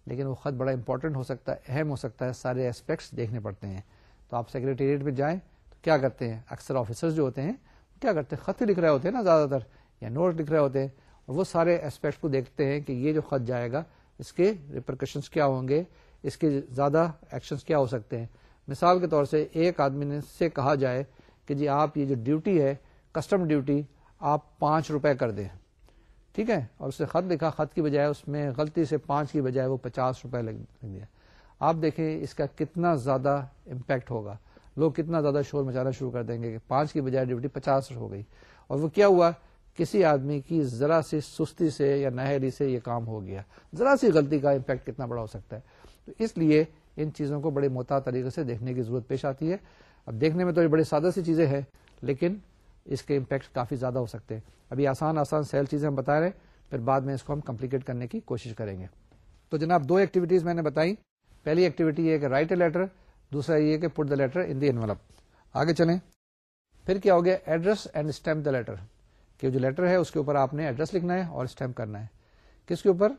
Speaker 1: لیکن وہ خط بڑا امپورٹنٹ ہو سکتا ہے، اہم ہو سکتا ہے، سارے اسپیکٹس دیکھنے پڑتے ہیں۔ تو آپ سیکرٹریٹ میں جائیں تو کیا کرتے ہیں؟ اکثر آفیسر جو ہوتے ہیں کیا کرتے ہیں؟ خط لکھ رہے ہوتے ہیں نا زیادہ تر، یا نوٹ لکھ رہے ہوتے ہیں۔ اور وہ سارے اسپیکٹس کو دیکھتے ہیں کہ یہ جو خط جائے گا اس کے ریپرکشنس کیا ہوں گے؟ اس کے زیادہ ایکشنز کیا ہو سکتے ہیں؟ مثال کے طور سے ایک آدمی نے سے کہا جائے کہ جی آپ یہ جو ڈیوٹی ہے کسٹم ڈیوٹی آپ پانچ روپے کر دیں۔ ٹھیک ہے؟ اور اس سے خط لکھا، خط کی بجائے اس میں غلطی سے پانچ کی بجائے وہ پچاس روپے لگ دیا آپ دیکھیں اس کا کتنا زیادہ امپیکٹ ہوگا۔ لوگ کتنا زیادہ شور مچانا شروع کر دیں گے کہ پانچ کی بجائے ڈیوٹی پچاس ہو گئی۔ اور وہ کیا ہوا؟ کسی آدمی کی ذرا سی سستی سے یا نہری سے یہ کام ہو گیا۔ ذرا سی غلطی کا امپیکٹ کتنا بڑا ہو سکتا ہے۔ تو اس لیے ان چیزوں کو بڑے محتاط طریقے سے دیکھنے کی ضرورت پیش آتی ہے۔ اب دیکھنے میں تو یہ بڑی سادہ سی چیزیں ہیں، لیکن اس کے امپیکٹ کافی زیادہ ہو سکتے ہیں۔ ابھی آسان آسان سیل چیزیں ہم بتا رہے ہیں، پھر بعد میں اس کو ہم کمپلیکیٹ کرنے کی کوشش کریں گے۔ تو جناب، دو ایکٹیویٹیز میں نے بتائی پہلی ایکٹیویٹی یہ کہ رائٹ اے لیٹر دوسرا یہ کہ put the letter in the envelope آگے چلیں۔ پھر کیا ہو گیا؟ Address and stamp the letter کہ جو لیٹر ہے اس کے اوپر آپ نے ایڈریس لکھنا ہے اور اسٹمپ کرنا ہے۔ کس کے اوپر؟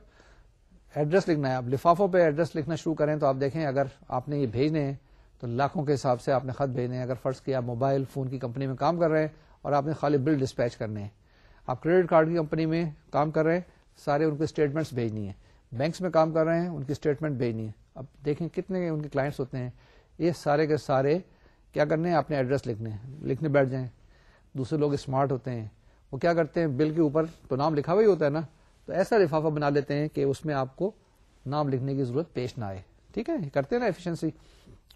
Speaker 1: ایڈریس لکھنا ہے۔ اب لفافوں پہ ایڈریس لکھنا شروع کریں تو آپ دیکھیں اگر آپ نے یہ بھیجنے ہیں تو لاکھوں کے حساب سے آپ نے خط بھیجنے ہیں۔ اگر فرض کیا آپ موبائل فون کی کمپنی میں کام کر رہے ہیں اور آپ نے خالی بل ڈسپیچ کرنے ہیں۔ آپ کریڈٹ کارڈ کی کمپنی میں کام کر رہے ہیں، سارے ان کے اسٹیٹمنٹس بھیجنی ہے بینکس میں کام کر رہے ہیں، ان کی اسٹیٹمنٹ بھیجنی ہے اب دیکھیں کتنے ان کے کلائنٹس ہوتے ہیں۔ یہ سارے کے سارے کیا کرنے ہیں؟ اپنے ایڈریس لکھنے لکھنے بیٹھ جائیں۔ دوسرے لوگ اسمارٹ ہوتے ہیں۔ وہ کیا کرتے ہیں؟ بل کے اوپر تو نام لکھا ہوا ہی ہوتا ہے نا؟ تو ایسا لفافہ بنا لیتے ہیں کہ اس میں آپ کو نام لکھنے کی ضرورت پیش نہ آئے۔ ٹھیک ہے؟ کرتے ہیں نا ایفیشنسی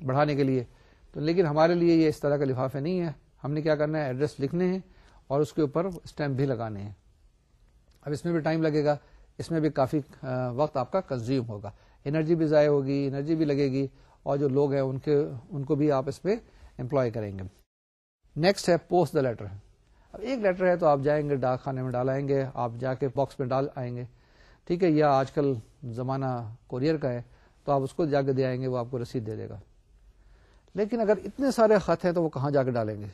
Speaker 1: بڑھانے کے لیے۔ تو لیکن ہمارے لیے یہ اس طرح کا لفافے نہیں ہے۔ ہم نے کیا کرنا ہے؟ ایڈریس لکھنے ہیں اور اس کے اوپر اسٹیمپ بھی لگانے ہیں۔ اب اس میں بھی ٹائم لگے گا۔ اس میں بھی کافی وقت آپ کا کنزیوم ہوگا۔ انرجی بھی ضائع ہوگی انرجی بھی لگے گی اور جو لوگ ہیں ان کے، ان کو بھی آپ اس پہ امپلوائے کریں گے۔ نیکسٹ ہے پوسٹ دا لیٹر ایک لیٹر ہے تو آپ جائیں گے، ڈاک خانے میں ڈال آئیں گے، آپ جا کے باکس میں ڈال آئیں گے۔ ٹھیک ہے یا آج کل زمانہ کوریئر کا ہے، تو آپ اس کو جا کے دے آئیں گے، وہ آپ کو رسید دے دے گا۔ لیکن اگر اتنے سارے خط ہیں تو وہ کہاں جا کے ڈالیں گے؟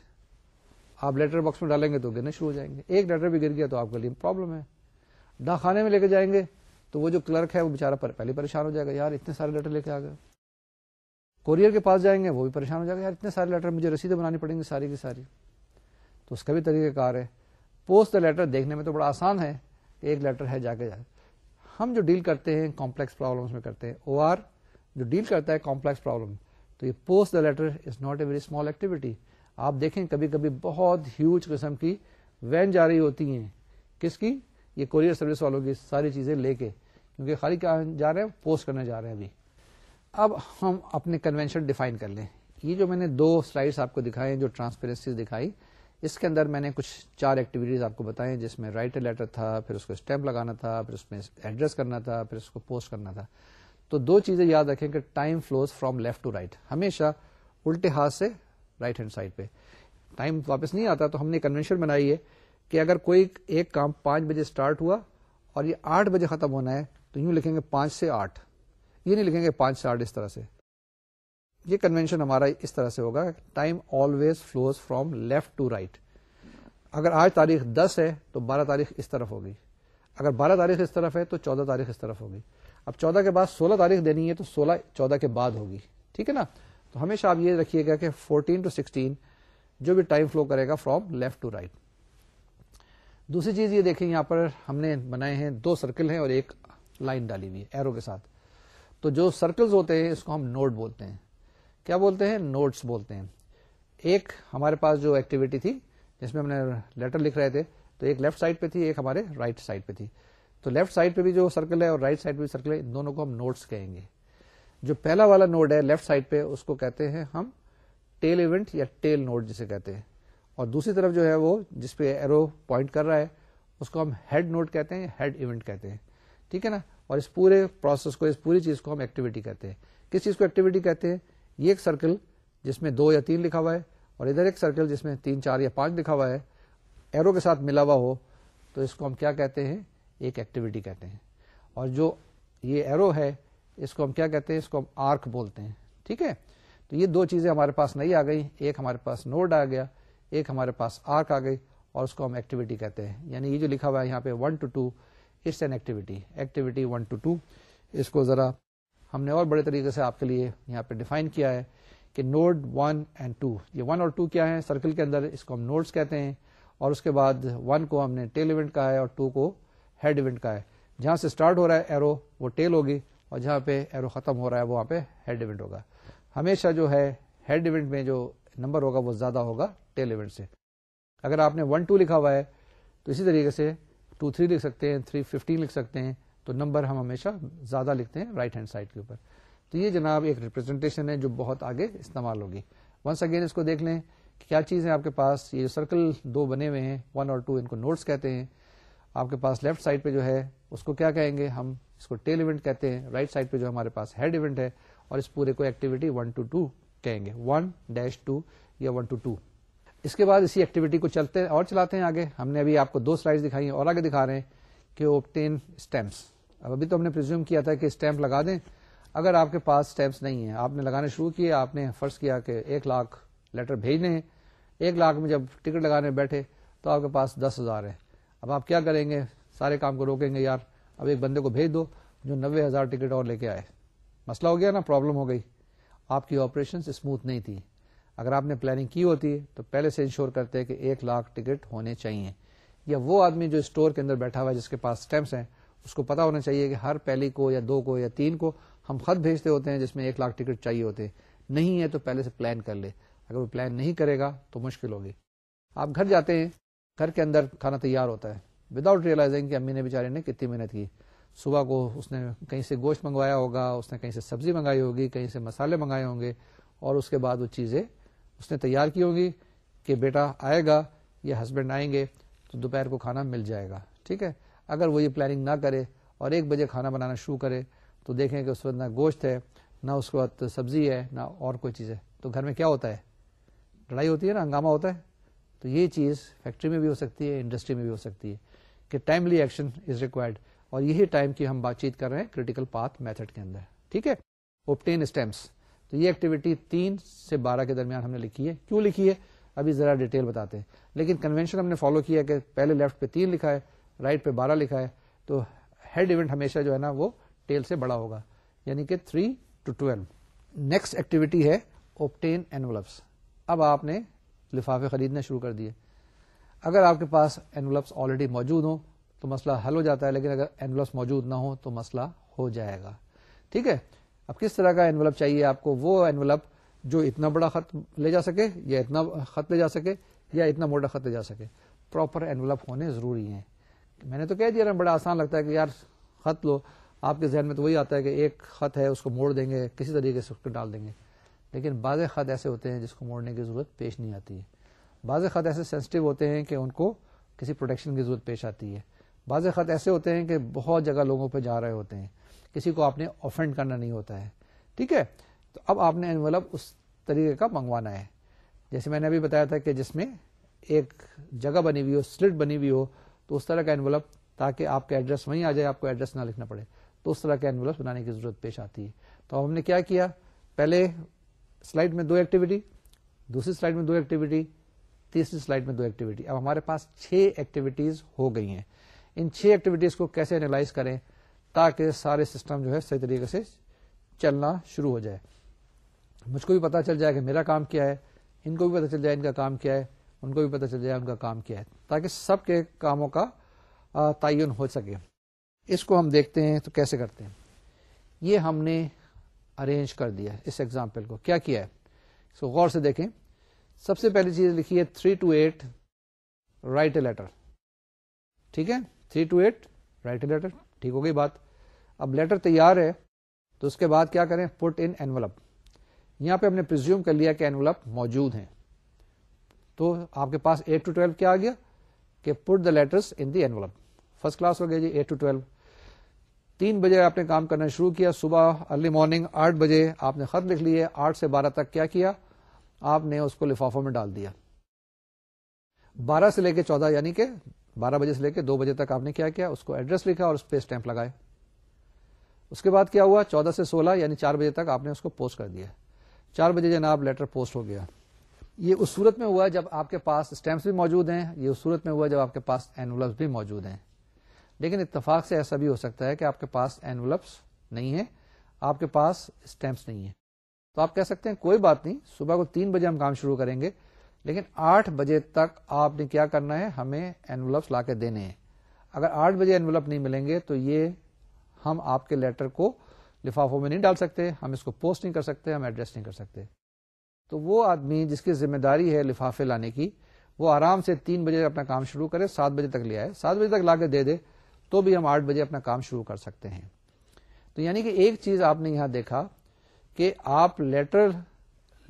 Speaker 1: آپ لیٹر باکس میں ڈالیں گے تو گرنے شروع ہو جائیں گے۔ ایک لیٹر بھی گر گیا تو آپ کے لیے پرابلم ہے۔ ڈاک خانے میں لے کے جائیں گے تو وہ جو کلرک ہے وہ بےچارا پہلے پریشان ہو جائے گا، یار اتنے سارے لیٹر لے کے آ گئے۔ کوریئر کے پاس جائیں گے، وہ بھی پریشان ہو جائے گا، یار اتنے سارے لیٹر مجھے رسیدیں بنانی پڑیں گی ساری کی ساری۔ تو اس کا بھی طریقہ کار ہے۔ پوسٹ دا لیٹر دیکھنے میں تو بڑا آسان ہے کہ ایک لیٹر ہے جا کے جائے۔ ہم جو ڈیل کرتے ہیں کمپلیکس پرابلم میں کرتے ہیں۔ او آر جو ڈیل کرتا ہے کمپلیکس پرابلم تو یہ post the letter is not a very small activity آپ دیکھیں کبھی کبھی بہت ہیوج قسم کی وین جا رہی ہوتی ہیں۔ کس کی؟ یہ کوریئر سروس والوں کی ساری چیزیں لے کے۔ کیونکہ خالی کیا جا رہے ہیں؟ پوسٹ کرنے جا رہے ہیں ابھی۔ اب ہم اپنے کنوینشن ڈیفائن کر لیں۔ یہ جو میں نے دو سلائڈس آپ کو دکھائے جو ٹرانسپیرنسی دکھائی اس کے اندر میں نے کچھ چار ایکٹیویٹیز آپ کو بتائیں، جس میں رائٹ لیٹر تھا، پھر اس کو اسٹیمپ لگانا تھا، پھر اس میں ایڈریس کرنا تھا، پھر اس کو پوسٹ کرنا تھا۔ تو دو چیزیں یاد رکھیں کہ time flows from left to right ہمیشہ الٹے ہاتھ سے رائٹ ہینڈ سائڈ پہ۔ ٹائم واپس نہیں آتا تو ہم نے کنوینشن بنائی ہے کہ اگر کوئی ایک کام پانچ بجے اسٹارٹ ہوا اور یہ آٹھ بجے ختم ہونا ہے تو یوں لکھیں گے پانچ سے آٹھ۔ یہ نہیں لکھیں گے پانچ سے آٹھ اس طرح سے۔ یہ کنوینشن ہمارا اس طرح سے ہوگا time always flows from left to right اگر آج تاریخ دس ہے تو بارہ تاریخ اس طرف ہوگی. اگر بارہ تاریخ اس طرف ہے تو چودہ تاریخ اس طرف ہوگی. اب چودہ کے بعد سولہ تاریخ دینی ہے تو سولہ چودہ کے بعد ہوگی. ٹھیک ہے نا؟ تو ہمیشہ آپ یہ رکھیے گا کہ فورٹین ٹو سکسٹین جو بھی ٹائم فلو کرے گا فرام لیفٹ ٹو رائٹ دوسری چیز یہ دیکھیں، یہاں پر ہم نے بنائے ہیں دو سرکل ہیں اور ایک لائن ڈالی ہوئی ہے ایرو کے ساتھ. تو جو سرکلز ہوتے ہیں، اس کو ہم نوڈ بولتے ہیں. کیا بولتے ہیں؟ نوٹس بولتے ہیں۔ ایک ہمارے پاس جو ایکٹیویٹی تھی، جس میں ہم نے لیٹر لکھ رہے تھے، تو ایک لیفٹ سائڈ پہ تھی، ایک ہمارے رائٹ سائڈ پہ تھی۔ تو لیفٹ سائڈ پہ بھی جو سرکل ہے اور رائٹ سائڈ پہ بھی سرکل ہے، ان دونوں کو ہم نوٹس کہیں گے۔ جو پہلا والا نوڈ ہے لیفٹ سائڈ پہ، اس کو کہتے ہیں ہم ٹیل ایونٹ یا ٹیل نوڈ جسے کہتے ہیں۔ اور دوسری طرف جو ہے وہ جس پہ ایرو پوائنٹ کر رہا ہے، اس کو ہم ہیڈ نوٹ کہتے ہیں ہیڈ ایونٹ کہتے ہیں۔ ٹھیک ہے نا؟ اور اس پورے پروسیس کو، اس پوری چیز کو ہم ایکٹیویٹی کہتے ہیں۔ کس چیز کو ایکٹیویٹی کہتے ہیں؟ یہ ایک سرکل جس میں دو یا تین لکھا ہوا ہے اور ادھر ایک سرکل جس میں تین، چار یا پانچ لکھا ہوا ہے، ایرو کے ساتھ ملا ہوا ہو، تو اس کو ہم کیا کہتے ہیں؟ ایک ایکٹیویٹی کہتے ہیں۔ اور جو یہ ایرو ہے، اس کو ہم کیا کہتے ہیں؟ اس کو ہم آرک بولتے ہیں۔ ٹھیک ہے؟ تو یہ دو چیزیں ہمارے پاس نہیں آ گئی ایک ہمارے پاس نوڈ آ گیا، ایک ہمارے پاس آرک آ گئی اور اس کو ہم ایکٹیویٹی کہتے ہیں۔ یعنی یہ جو لکھا ہوا ہے یہاں پہ one two two it's an activity activity one two two اس کو ذرا ہم نے اور بڑے طریقے سے آپ کے لیے یہاں پہ ڈیفائن کیا ہے کہ نوڈ ون اینڈ ٹو یہ ون اور ٹو کیا ہے سرکل کے اندر اس کو ہم نوڈس کہتے ہیں اور اس کے بعد ون کو ہم نے ٹیل ایونٹ کا ہے اور ٹو کو ہیڈ ایونٹ کا ہے۔ جہاں سے اسٹارٹ ہو رہا ہے ایرو وہ ٹیل ہوگی اور جہاں پہ ایرو ختم ہو رہا ہے وہاں پہ ہیڈ ایونٹ ہوگا۔ ہمیشہ جو ہے ہیڈ ایونٹ میں جو نمبر ہوگا، وہ زیادہ ہوگا ٹیل ایونٹ سے۔ اگر آپ نے ون ٹو لکھا ہوا ہے، تو اسی طریقے سے ٹو تھری لکھ سکتے ہیں تھری ففٹین لکھ سکتے ہیں۔ تو نمبر ہم ہمیشہ زیادہ لکھتے ہیں رائٹ ہینڈ سائڈ کے اوپر۔ تو یہ جناب ایک ریپرزینٹیشن ہے جو بہت آگے استعمال ہوگی۔ ونس اگین اس کو دیکھ لیں کہ کیا چیز ہے آپ کے پاس، یہ سرکل دو بنے ہوئے ہیں ون اور ٹو ان کو نوٹس کہتے ہیں۔ آپ کے پاس لیفٹ سائڈ پہ جو ہے، اس کو کیا کہیں گے؟ ہم اس کو ٹیل ایونٹ کہتے ہیں۔ رائٹ سائڈ پہ جو ہمارے پاس ہیڈ ایونٹ ہے اور اس پورے کو ایکٹیویٹی ون ٹو ٹو کہیں گے۔ ون ڈیش ٹو یا ون ٹو ٹو اس کے بعد اسی ایکٹیویٹی کو چلتے ہیں اور چلاتے ہیں آگے۔ ہم نے ابھی آپ کو دو سلائڈ دکھائی ہیں اور آگے دکھا رہے ہیں کہ اوپٹین اسٹیمپس اب ابھی تو ہم نے پرزیوم کیا تھا کہ اسٹیمپ لگا دیں۔ اگر آپ کے پاس اسٹیمپس نہیں ہیں، آپ نے لگانے شروع کیے، آپ نے فرض کیا کہ ایک لاکھ لیٹر بھیجنے ہیں۔ ایک لاکھ میں جب ٹکٹ لگانے بیٹھے تو آپ کے پاس دس ہزار ہے اب آپ کیا کریں گے؟ سارے کام کو روکیں گے یار۔ اب ایک بندے کو بھیج دو جو نوے ہزار ٹکٹ اور لے کے آئے۔ مسئلہ ہو گیا نا پرابلم ہو گئی۔ آپ کی آپریشن اسموتھ نہیں تھی۔ اگر آپ نے پلاننگ کی ہوتی ہے تو پہلے سے انشور کرتے کہ ایک لاکھ ٹکٹ ہونے چاہیے۔ یا وہ آدمی جو اسٹور کے اندر بیٹھا ہوا ہے، جس کے پاس اسٹیمپس ہیں اس کو پتا ہونا چاہیے کہ ہر پہلی کو یا دو کو یا تین کو ہم خط بھیجتے ہوتے ہیں جس میں ایک لاکھ ٹکٹ چاہیے ہوتے ہیں۔ نہیں ہے تو پہلے سے پلان کر لے۔ اگر وہ پلان نہیں کرے گا تو مشکل ہوگی۔ آپ گھر جاتے ہیں، گھر کے اندر کھانا تیار ہوتا ہے۔ وداؤٹ ریئلائزنگ کہ امی نے بیچارے نے کتنی محنت کی۔ صبح کو اس نے کہیں سے گوشت منگوایا ہوگا، اس نے کہیں سے سبزی منگائی ہوگی، کہیں سے مسالے منگائے ہوں گے، اور اس کے بعد وہ چیزیں اس نے تیار کی ہوگی کہ بیٹا آئے گا یا ہسبینڈ آئیں گے تو دوپہر کو کھانا مل جائے گا۔ ٹھیک ہے؟ اگر وہ یہ پلاننگ نہ کرے اور ایک بجے کھانا بنانا شروع کرے، تو دیکھیں کہ اس وقت نہ گوشت ہے، نہ اس کے بعد سبزی ہے، نہ اور کوئی چیز ہے۔ تو گھر میں کیا ہوتا ہے؟ لڑائی ہوتی ہے نا، ہنگامہ ہوتا ہے۔ تو یہ چیز فیکٹری میں بھی ہو سکتی ہے انڈسٹری میں بھی ہو سکتی ہے کہ ٹائملی ایکشن از ریکوائرڈ اور یہی ٹائم کی ہم بات چیت کر رہے ہیں کریٹیکل پاتھ میتھڈ کے اندر۔ ٹھیک ہے؟ اوپٹین اسٹیمپس تو یہ ایکٹیویٹی تین سے بارہ کے درمیان ہم نے لکھی ہے۔ کیوں لکھی ہے؟ ابھی ذرا ڈیٹیل بتاتے ہیں۔ لیکن کنوینشن ہم نے فالو کیا کہ پہلے لیفٹ پہ تین لکھا ہے رائٹ پہ بارہ لکھا ہے، تو ہیڈ ایونٹ ہمیشہ جو ہے نا وہ ٹیل سے بڑا ہوگا یعنی کہ three two twelve next activity ہے اوپٹین اینولپس اب آپ نے لفافے خریدنا شروع کر دیے۔ اگر آپ کے پاس اینولپس آلریڈی موجود ہوں، تو مسئلہ حل ہو جاتا ہے، لیکن اگر اینولپس موجود نہ ہو تو مسئلہ ہو جائے گا۔ ٹھیک ہے؟ اب کس طرح کا اینولپ چاہیے آپ کو؟ وہ اینولپ جو اتنا بڑا خط لے جا سکے، یا اتنا خط لے جا سکے، یا اتنا موٹا خط لے جا سکے۔ پراپر اینولپ ہونے ضروری ہیں۔ میں نے تو کہہ دیا بڑا آسان لگتا ہے کہ یار خط لو۔ آپ کے ذہن میں تو وہی آتا ہے کہ ایک خط ہے، اس کو موڑ دیں گے، کسی طریقے سے اس کو ڈال دیں گے۔ لیکن بعض خط ایسے ہوتے ہیں جس کو موڑنے کی ضرورت پیش نہیں آتی ہے۔ بعض خط ایسے سینسٹیو ہوتے ہیں کہ ان کو کسی پروٹیکشن کی ضرورت پیش آتی ہے۔ بعض خط ایسے ہوتے ہیں کہ بہت جگہ لوگوں پہ جا رہے ہوتے ہیں۔ کسی کو آپ نے اوفینڈ کرنا نہیں ہوتا ہے۔ ٹھیک ہے؟ تو اب آپ نے انولپ اس طریقے کا منگوانا ہے۔ جیسے میں نے ابھی بتایا تھا کہ جس میں ایک جگہ بنی ہوئی ہو سلٹ بنی ہوئی ہو تو اس طرح کا انولپ تاکہ آپ کا ایڈریس وہیں آ جائے، آپ کو ایڈریس نہ لکھنا پڑے۔ تو اس طرح کے انولپ بنانے کی ضرورت پیش آتی ہے۔ تو ہم نے کیا کیا؟ پہلے سلائڈ میں دو ایکٹیویٹی، دوسری سلائڈ میں دو ایکٹیویٹی، تیسری سلائڈ میں دو ایکٹیویٹی۔ اب ہمارے پاس چھ ایکٹیویٹیز ہو گئی ہیں۔ ان چھ ایکٹیویٹیز کو کیسے اینالائز کریں؟ تاکہ سارے سسٹم جو ہے صحیح طریقے سے چلنا شروع ہو جائے۔ مجھ کو بھی پتا چل جائے کہ میرا کام کیا ہے، ان کو بھی پتا چل جائے ان کا کام کیا ہے۔ ان کو بھی پتا چل جائے ان کا کام کیا ہے۔ تاکہ سب کے کاموں کا تعین ہو سکے۔ اس کو ہم دیکھتے ہیں تو کیسے کرتے ہیں؟ یہ ہم نے ارینج کر دیا اس ایگزامپل کو۔ کیا کیا ہے؟ سو غور سے دیکھیں۔ سب سے پہلی چیز لکھی ہے three two eight write a letter ٹھیک ہے؟ Three two eight write a letter ٹھیک ہو گئی بات۔ اب لیٹر تیار ہے تو اس کے بعد کیا کریں؟ پٹ ان اینولپ یہاں پہ ہم نے پرزیوم کر لیا کہ اینولپ موجود ہیں۔ تو آپ کے پاس ایٹ ٹو ٹویلو کیا آ گیا کہ put the letters in the envelope first class ہو گیا جی ایٹ ٹو ٹویلو تین بجے آپ نے کام کرنا شروع کیا، صبح ارلی مارننگ آٹھ بجے آپ نے خط لکھ لیے، آٹھ سے بارہ تک کیا کیا؟ آپ نے اس کو لفافوں میں ڈال دیا۔ بارہ سے لے کے چودہ یعنی کہ بارہ بجے سے لے کے دو بجے تک آپ نے کیا کیا؟ اس کو ایڈریس لکھا اور اس پہ اسٹیمپ لگائے۔ اس کے بعد کیا ہوا؟ چودہ سے سولہ یعنی چار بجے تک آپ نے اس کو پوسٹ کر دیا۔ چار بجے جناب لیٹر پوسٹ ہو گیا۔ یہ اس صورت میں ہوا جب آپ کے پاس اسٹیمپس بھی موجود ہیں، یہ اس صورت میں ہوا جب آپ کے پاس اینولپس بھی موجود ہیں۔ لیکن اتفاق سے ایسا بھی ہو سکتا ہے کہ آپ کے پاس اینولپس نہیں ہے آپ کے پاس اسٹیمپس نہیں ہے تو آپ کہہ سکتے ہیں کوئی بات نہیں، صبح کو تین بجے ہم کام شروع کریں گے، لیکن آٹھ بجے تک آپ نے کیا کرنا ہے؟ ہمیں اینولپس لا کے دینے ہیں۔ اگر آٹھ بجے اینولپ نہیں ملیں گے تو یہ ہم آپ کے لیٹر کو لفافوں میں نہیں ڈال سکتے، ہم اس کو پوسٹ نہیں کر سکتے، ہم ایڈریس نہیں کر سکتے۔ تو وہ آدمی جس کی ذمہ داری ہے لفافے لانے کی، وہ آرام سے تین بجے اپنا کام شروع کرے، سات بجے تک لے آئے۔ سات بجے تک لا کے دے دے تو بھی ہم آٹھ بجے اپنا کام شروع کر سکتے ہیں۔ تو یعنی کہ ایک چیز آپ نے یہاں دیکھا کہ آپ لیٹر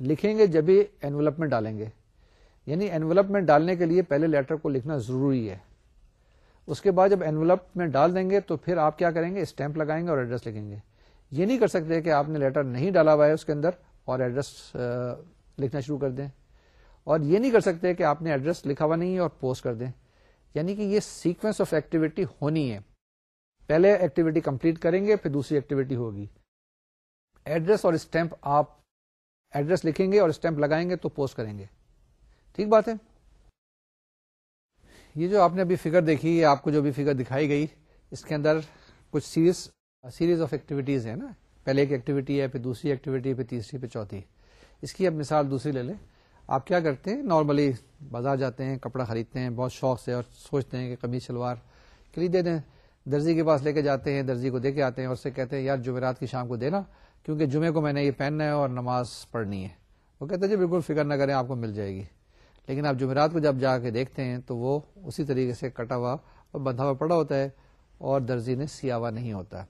Speaker 1: لکھیں گے جب بھی میں ڈالیں گے۔ یعنی اینولپ میں ڈالنے کے لیے پہلے لیٹر کو لکھنا ضروری ہے۔ اس کے بعد جب اینولپ میں ڈال دیں گے تو پھر آپ کیا کریں گے؟ اسٹیمپ لگائیں گے اور ایڈریس لکھیں گے۔ یہ نہیں کر سکتے کہ آپ نے لیٹر نہیں ڈالا ہوا ہے اس کے اندر۔ اور ایڈریس لکھنا شروع کر دیں۔ اور یہ نہیں کر سکتے کہ آپ نے ایڈریس لکھا ہوا نہیں ہے اور پوسٹ کر دیں۔ یعنی کہ یہ سیکوینس آف ایکٹیویٹی ہونی ہے۔ پہلے ایکٹیویٹی کمپلیٹ کریں گے، پھر دوسری ایکٹیویٹی ہوگی۔ ایڈریس اور اسٹیمپ آپ ایڈریس لکھیں گے اور اسٹیمپ لگائیں گے تو پوسٹ کریں گے۔ ٹھیک بات ہے؟ یہ جو آپ نے ابھی فگر دیکھی آپ کو جو بھی فگر دکھائی گئی، اس کے اندر کچھ سیریز سیریز آف ایکٹیویٹیز ہیں نا۔ پہلے ایک ایکٹیویٹی ہے، پھر دوسری ایکٹیویٹی، پھر تیسری، پھر چوتھی۔ اس کی اب مثال دوسری لے لیں۔ آپ کیا کرتے ہیں؟ نارملی بازار جاتے ہیں، کپڑا خریدتے ہیں، بہت شوق سے اور سوچتے ہیں کہ قمیض شلوار خرید دے دیں۔ درزی کے پاس لے کے جاتے ہیں، درزی کو دے کے آتے ہیں اور سے کہتے ہیں، یار، جمعرات کی شام کو دینا، کیونکہ جمعے کو میں نے یہ پہننا ہے اور نماز پڑھنی ہے۔ وہ کہتے ہیں جی بالکل فکر نہ کریں، آپ کو مل جائے گی۔ لیکن آپ جمعرات کو جب جا کے دیکھتے ہیں تو وہ اسی طریقے سے کٹا ہوا اور بندھا ہوا پڑا ہوتا ہے اور درزی نے سیاوا نہیں ہوتا۔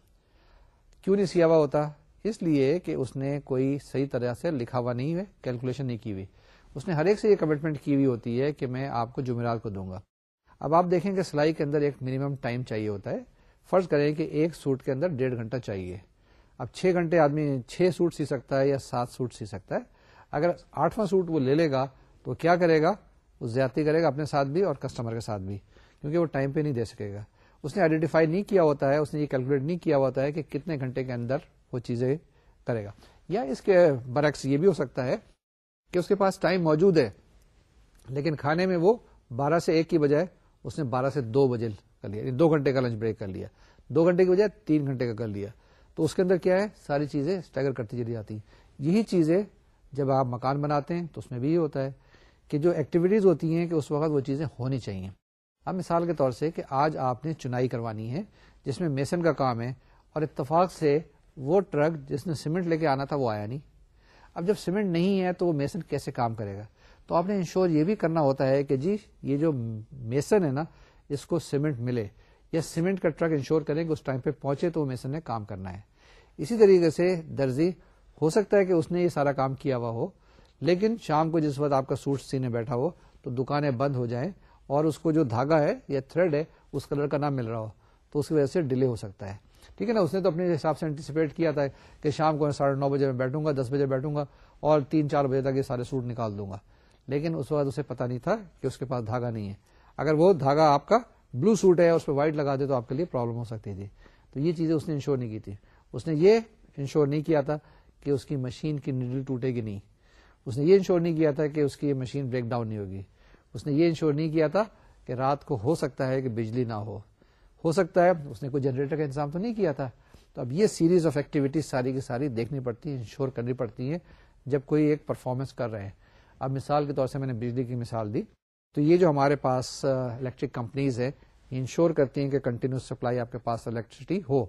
Speaker 1: کیوں نہیں سیاوا ہوتا؟ اس لیے کہ اس نے کوئی صحیح طرح سے لکھا ہوا نہیں ہے کیلکولیشن نہیں کی ہوئی۔ اس نے ہر ایک سے یہ کمٹمنٹ کی ہوئی ہوتی ہے کہ میں آپ کو جمعرات کو دوں گا۔ اب آپ دیکھیں کہ سلائی کے اندر ایک منیمم ٹائم چاہیے ہوتا ہے۔ فرض کریں کہ ایک سوٹ کے اندر ڈیڑھ گھنٹہ چاہیے۔ اب چھ گھنٹے آدمی چھ سوٹ سی سکتا ہے یا سات سوٹ سی سکتا ہے۔ اگر آٹھواں سوٹ وہ لے لے گا تو کیا کرے گا؟ وہ زیادتی کرے گا اپنے ساتھ بھی اور کسٹمر کے ساتھ بھی، کیونکہ وہ ٹائم پہ نہیں دے سکے گا۔ اس نے آئیڈینٹیفائی نہیں کیا ہوتا ہے، اس نے یہ کیلکولیٹ نہیں کیا ہوتا ہے کہ کتنے گھنٹے کے اندر وہ چیزیں کرے گا۔ یا اس کے برعکس یہ بھی ہو سکتا ہے کہ اس کے پاس ٹائم موجود ہے، لیکن کھانے میں وہ بارہ سے ایک کی بجائے اس نے بارہ سے دو بجے کر لیا یعنی دو گھنٹے کا لنچ بریک کر لیا۔ دو گھنٹے کی بجائے تین گھنٹے کا کر لیا۔ تو اس کے اندر کیا ہے؟ ساری چیزیں اسٹیگر کرتی چلی جاتی یہی چیزیں جب آپ مکان بناتے ہیں تو اس میں بھی یہ ہوتا ہے کہ جو ایکٹیویٹیز ہوتی ہیں کہ اس وقت وہ چیزیں ہونی چاہیے۔ اب مثال کے طور سے کہ آج آپ نے چنائی کروانی ہے، جس میں میسن کا کام ہے اور اتفاق سے وہ ٹرک جس نے سیمنٹ لے کے آنا تھا وہ آیا نہیں۔ اب جب سیمنٹ نہیں ہے تو وہ میسن کیسے کام کرے گا؟ تو آپ نے انشور یہ بھی کرنا ہوتا ہے کہ جی یہ جو میسن ہے نا، اس کو سیمنٹ ملے یا سیمنٹ کا ٹرک انشور کریں کہ اس ٹائم پہ پہنچے تو وہ میسن نے کام کرنا ہے۔ اسی طریقے سے درزی، ہو سکتا ہے کہ اس نے یہ سارا کام کیا ہوا ہو، لیکن شام کو جس وقت آپ کا سوٹ سینے بیٹھا ہو تو دکانیں بند ہو جائیں اور اس کو جو دھاگا ہے یا تھریڈ ہے، اس کلر کا نام مل رہا ہو، تو اس کی وجہ سے ڈیلے ہو سکتا ہے۔ ٹھیک ہے نا؟ اس نے تو اپنے حساب سے اینٹیسپیٹ کیا تھا کہ شام کو میں ساڑھے نو بجے میں بیٹھوں گا، دس بجے بیٹھوں گا اور تین چار بجے تک یہ سارے سوٹ نکال دوں گا۔ لیکن اس وقت اسے پتا نہیں تھا کہ اس کے پاس دھاگا نہیں ہے۔ اگر وہ دھاگا آپ کا بلو سوٹ ہے اس پہ وائٹ لگا دے تو آپ کے لیے پرابلم ہو سکتی تھی۔ تو یہ چیزیں اس نے انشور نہیں کی تھی۔ اس نے یہ انشور نہیں کیا تھا کہ اس کی مشین کی نیڈل ٹوٹے گی نہیں۔ اس نے یہ انشور نہیں کیا تھا کہ اس کی مشین بریک ڈاؤن نہیں ہوگی۔ اس نے یہ انشور نہیں کیا تھا کہ رات کو ہو سکتا ہے کہ بجلی نہ ہو۔ ہو سکتا ہے، اس نے کوئی جنریٹر کا انتظام تو نہیں کیا تھا۔ تو اب یہ سیریز آف ایکٹیویٹیز ساری کی ساری دیکھنی پڑتی ہے انشور کرنی پڑتی ہے جب کوئی ایک پرفارمنس کر رہے ہیں۔ اب مثال کے طور سے میں نے بجلی کی مثال دی۔ تو یہ جو ہمارے پاس الیکٹرک کمپنیز ہے انشور کرتی ہیں کہ کنٹینیوس سپلائی آپ کے پاس الیکٹریسٹی ہو۔